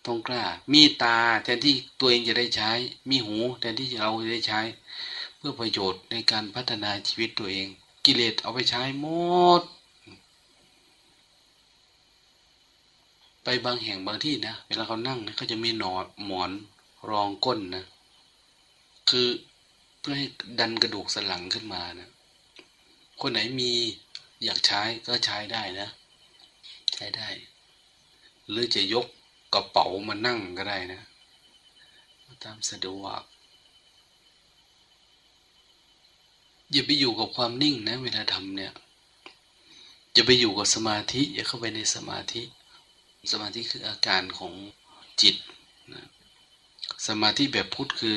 ต้องกล้า มีตาแทนที่ตัวเองจะได้ใช้ มีหูแทนที่เราจะได้ใช้ เพื่อประโยชน์ในการพัฒนาชีวิตตัวเอง กิเลสเอาไปใช้หมดไป บางแห่งบางที่นะเวลาเขานั่งนะเขาจะมีหนอนหมอนรองก้นนะคือเพื่อให้ดันกระดูกสันหลังขึ้นมานะคนไหนมีอยากใช้ก็ใช้ได้นะ ใช้ได้ หรือจะยกกระเป๋ามานั่งก็ได้นะ ตามสะดวกอย่าไปอยู่กับความนิ่งนะ เวลาทำเนี่ยจะไปอยู่กับสมาธิอย่าเข้าไปในสมาธิ สมาธิคืออาการของจิตนะสมาธิแบบพุทธคือ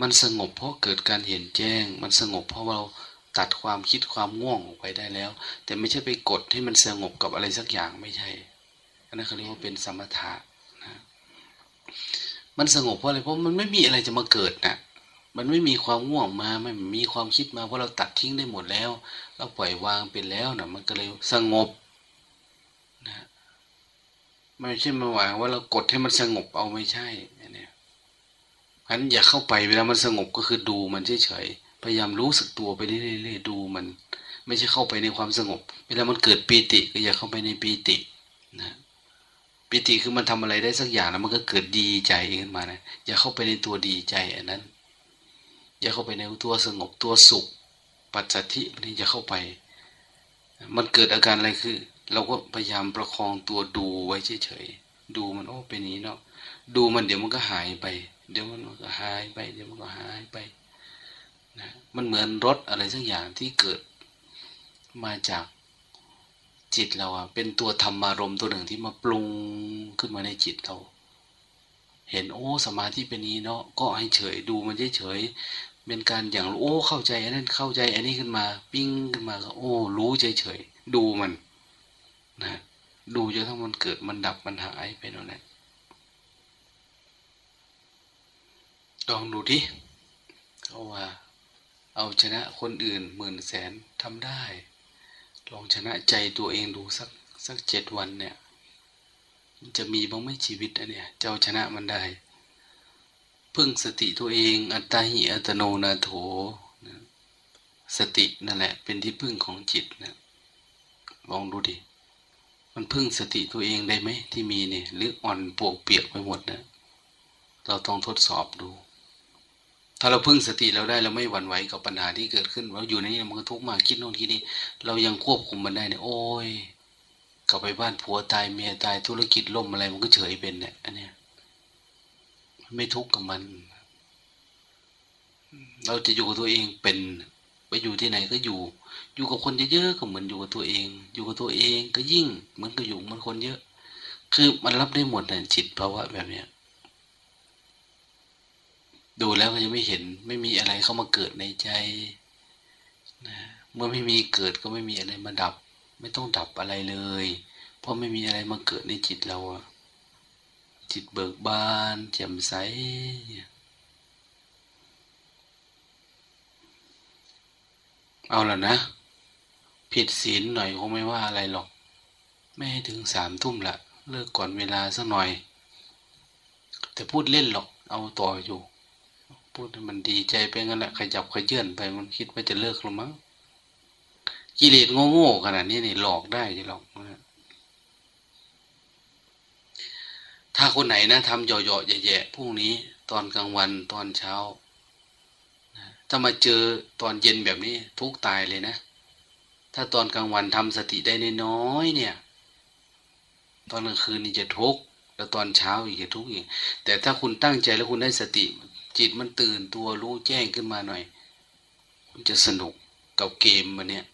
มันสงบเพราะเกิดการเห็นแจ้ง มันสงบเพราะเราตัดความคิดความง่วงออกไปได้แล้ว แต่ไม่ใช่ไปกดให้มันสงบกับอะไรสักอย่างไม่ใช่อันนั้นเขาเรียกว่าเป็นสมถะนะมันสงบเพราะอะไรเพราะมันไม่มีอะไรจะมาเกิดนะมันไม่มีความง่วงมาไม่มีความคิดมาเพราะเราตัดทิ้งได้หมดแล้ว เราปล่อยวางเป็นแล้วนะมันก็เลยสงบ ไม่ใช่มาหวังว่าเรากดให้มันสงบเอาไม่ใช่เนี่ยเพราะนั้นอย่าเข้าไปเวลามันสงบก็คือดูมันเฉยๆพยายามรู้สึกตัวไปเรื่อยๆดูมัน ไม่ใช่เข้าไปในความสงบ เวลามันเกิดปีติก็อย่าเข้าไปในปีตินะปีติคือมันทำอะไรได้สักอย่างแล้วมันก็เกิดดีใจขึ้นมานะอย่าเข้าไปในตัวดีใจอันนั้น อย่าเข้าไปในตัวสงบตัวสุข ปัจจัตินี่จะเข้าไป มันเกิดอาการอะไรคือ เราก็พยายามประคองตัวดูไว้เฉยๆดูมันโอ้เป็นนี้เนาะดูมันเดี๋ยวมันก็หายไป เดี๋ยวมันก็หายไป เดี๋ยวมันก็หายไปนะมันเหมือนรถอะไรสักอย่างที่เกิดมาจากจิตเราอะเป็นตัวธรรมารมตัวหนึ่งที่มาปรุงขึ้นมาในจิตเรา เห็นโอ้สมาธิเป็นนี้เนาะก็ให้เฉยดูมันเฉยๆเป็นการอย่างโอ้เข้าใจอันนั้นเข้าใจอันนี้ขึ้นมา ปิ้งขึ้นมาก็โอ้ รู้เฉยๆดูมัน นะดูจนทั้งมันเกิดมันดับมันหายไปนั่นแหละลองดูดิเขาว่า เอาชนะคนอื่นหมื่นแสนทำได้ ลองชนะใจตัวเองดูสักสักเจ็ดวันเนี่ย มันจะมีบ้างไหมชีวิตอันเนี้ยเจ้าชนะมันได้ พึ่งสติตัวเองอัตตาหิอัตโนนาโถสตินั่นแหละ เป็นที่พึ่งของจิตนะ ลองดูดิ มันพึ่งสติตัวเองได้ไหมที่มีเนี่ยหรืออ่อนปวกเปียกไปหมดนะเราต้องทดสอบดู ถ้าเราพึ่งสติเราได้เราไม่หวั่นไหวกับปัญหาที่เกิดขึ้นเราอยู่ในนี้มันก็ทุกข์มากคิดโน่นคิดนี่เรายังควบคุมมันได้เนี่ยโอ้ยกลับไปบ้านผัวตายเมียตายธุรกิจล่มอะไรมันก็เฉยเป็นเนี่ยอันเนี้ยไม่ทุกข์กับมัน เราจะอยู่กับตัวเองเป็น ไปอยู่ที่ไหนก็อยู่ อยู่กับคนเยอะๆก็เหมือนอยู่กับตัวเอง อยู่กับตัวเองก็ยิ่งเหมือนก็อยู่มันคนเยอะ คือมันรับได้หมดนะจิตภาวะแบบเนี้ยดูแล้วก็ยังไม่เห็นไม่มีอะไรเข้ามาเกิดในใจนะเมื่อไม่มีเกิดก็ไม่มีอะไรมาดับ ไม่ต้องดับอะไรเลย เพราะไม่มีอะไรมาเกิดในจิตเราอะจิตเบิกบานแจ่มใสเอาละนะ ผิดศีลหน่อยคงไม่ว่าอะไรหรอก ไม่ให้ถึงสามทุ่มละเลิกก่อนเวลาสักหน่อย แต่พูดเล่นหรอกเอาต่ออยู่ พูดมันดีใจไปงั้นแหละขยับขยื่นไปมันคิดว่าจะเลิกหรือมั้งกิเลสโง่ๆขนาดนี้นี่หลอกได้จะหลอกถ้าคนไหนนะทำเหยาะๆแย่ๆพรุ่งนี้ ตอนกลางวันตอนเช้าถ้ามาเจอตอนเย็นแบบนี้ทุกตายเลยนะ ถ้าตอนกลางวันทำสติได้น้อยเนี่ย ตอนกลางคืนนี่จะทุกข์แล้วตอนเช้าอีกจะทุกข์อีกแต่ถ้าคุณตั้งใจแล้วคุณได้สติ จิตมันตื่นตัวรู้แจ้งขึ้นมาหน่อย คุณจะสนุกกับเกมมันเนี่ย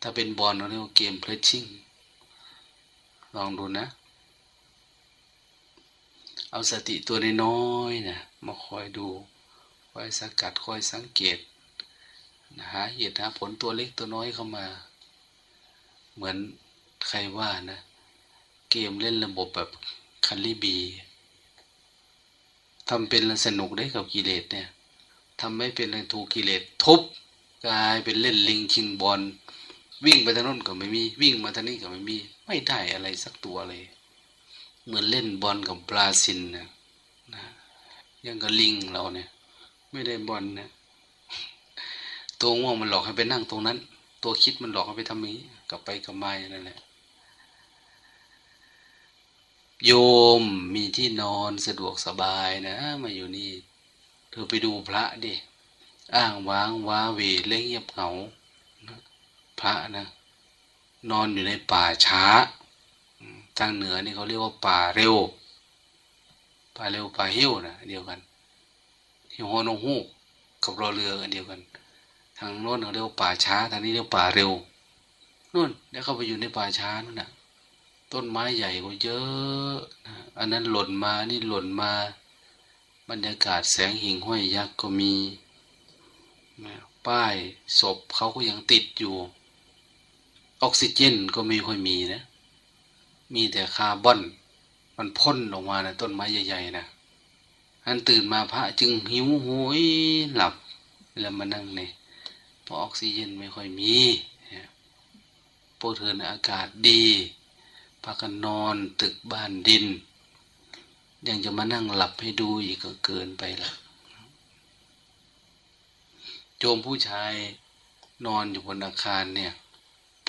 ถ้าเป็นบอลเราเรียกว่าเกมเพลชชิ่งลองดูนะเอาสติตัวน้อยๆนะมาคอยดู คอยสกัด คอยสังเกต หาเหตุหาผลตัวเล็กตัวน้อยเข้ามา เหมือนใครว่านะ เกมเล่นระบบแบบคันลีบีทำเป็นสนุกได้กับกิเลสเนี่ยทำไม่เป็นเลยถูกกิเลสทุบกลายเป็นเล่นลิงชิงบอลวิ่งไปทางโน้นก็ไม่มี วิ่งมาทางนี้ก็ไม่มี ไม่ได้อะไรสักตัวเลย เหมือนเล่นบอลกับบราซิลนะนะยังกับลิงเราเนี่ย ไม่ได้บอลนะ ตัวง่วงมันหลอกให้ไปนั่งตรงนั้น ตัวคิดมันหลอกให้ไปทำนี้กลับไปกลับมาอย่างนั้นแหละโยมมีที่นอนสะดวกสบายนะ มาอยู่นี่ เธอไปดูพระดิ อ้างว้างว้าเวเล่งเงียบเหงาพระนะ นอนอยู่ในป่าช้า ทางเหนือนี่เขาเรียกว่าป่าเร็ว ป่าเร็วป่าเหี้ยวนะเดียวกันที่ฮอนงฮูกกับรอเรือกันเดียวกัน ทางโน้นเขาเรียกว่าป่าช้าทางนี้เรียกป่าเร็วนู่นแล้วเข้าไปอยู่ในป่าช้านั่นนะต้นไม้ใหญ่กว่าเยอะอันนั้นหล่นมานี่หล่นมา บรรยากาศแสงหิ่งห้อยยักษ์ก็มีป้ายศพเขาก็ยังติดอยู่ ออกซิเจนก็ไม่ค่อยมีนะ มีแต่คาร์บอน มันพ่นออกมานะต้นไม้ใหญ่ๆนะอันตื่นมาพระจึงหิวโหยหลับแล้วมานั่งเนี่ย ราะออกซิเจนไม่ค่อยมีโปรเทือนอากาศดีพากันนอนตึกบ้านดิน ยังจะมานั่งหลับให้ดูอีกก็เกินไปละโจมผู้ชายนอนอยู่บนอาคารเนี่ย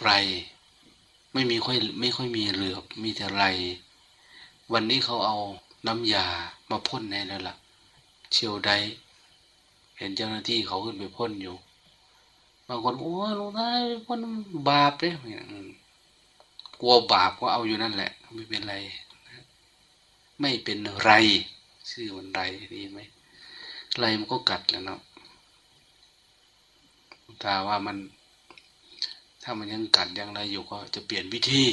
ไรไม่มีค่อยไม่ค่อยมีเหลือบมีแต่ไร วันนี้เขาเอาน้ำยามาพ่นแน่แล้วล่ะ เชียวใดเห็นเจ้าหน้าที่เขาขึ้นไปพ่นอยู่ บางคนโอ้ลงตาพ่นบาปเลยกลัวบาปก็เอาอยู่นั่นแหละ ไม่เป็นไร ไม่เป็นไร ชื่อมันไรดีไหมไรมันก็กัดแล้วเนาะถ้าว่ามัน ถ้ามันยังกัดยังไรอยู่ก็จะเปลี่ยนวิธี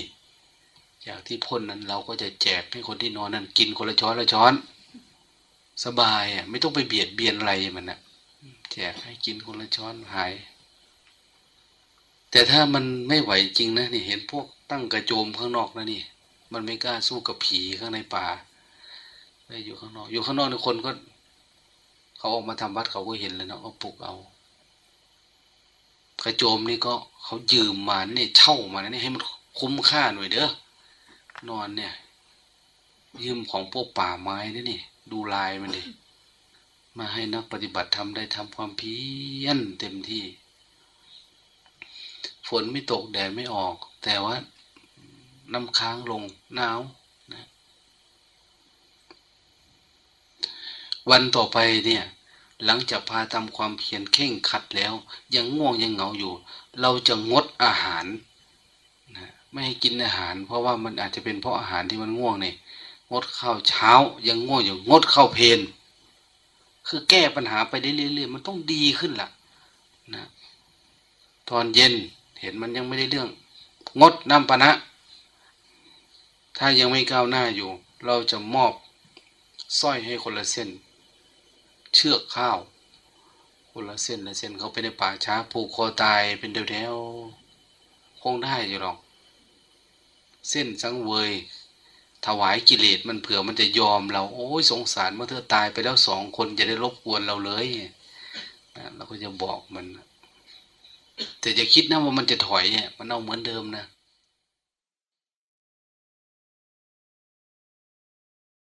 จากที่พ่นนั้นเราก็จะแจกให้คนที่นอนนั้นกินคนละช้อนละช้อน สบายอะ ไม่ต้องไปเบียดเบียนอะไรมันนะแจกให้กินคนละช้อนหาย แต่ถ้ามันไม่ไหวจริงนะนี่เห็นพวกตั้งกระโจมข้างนอกนะนี่ มันไม่กล้าสู้กับผีข้างในป่าไปอยู่ข้างนอก อยู่ข้างนอกนี่คนก็ เขาออกมาทำวัดเขาก็เห็นเลยเนาะเขาปลุกเอา กระโจมนี่ก็เขายืมมาเนี่ยเช่ามาเนี่ยให้มันคุ้มค่าหน่อยเด้อนอนเนี่ย ยืมของพวกป่าไม้นี่นี่ ดูลายมันดิมาให้นักปฏิบัติทำได้ทำความเพียรเต็มที่ ฝนไม่ตกแดดไม่ออก แต่ว่าน้ำค้างลงหนาวนะวันต่อไปเนี่ย หลังจากพาทำความเพียรเข่งขัดแล้ว ยังง่วงยังเหงาอยู่ เราจะงดอาหารนะไม่ให้กินอาหาร เพราะว่ามันอาจจะเป็นเพราะอาหารที่มันง่วงเนี่ยงดข้าวเช้า ยังง่วงอยู่งดข้าวเพลนคือแก้ปัญหาไปได้เรื่อยๆมันต้องดีขึ้นล่ะนะตอนเย็น เห็นมันยังไม่ได้เรื่อง งดน้ำปะนะถ้ายังไม่ก้าวหน้าอยู่ เราจะมอบสร้อยให้คนละเส้น เชือกข้าว คนละเส้นละเส้นเขาไปในป่าช้าผูกคอตายเป็นแถวๆคงได้อยู่หรอก เส้นสังเวย ถวายกิเลสมันเผื่อมันจะยอมเรา โอ้ยสงสารเมื่อเธอตายไปแล้วสองคนจะได้รบกวนเราเลยเราก็จะบอกมัน แต่จะคิดนะว่ามันจะถอยเนี่ยมันเอาเหมือนเดิมนะ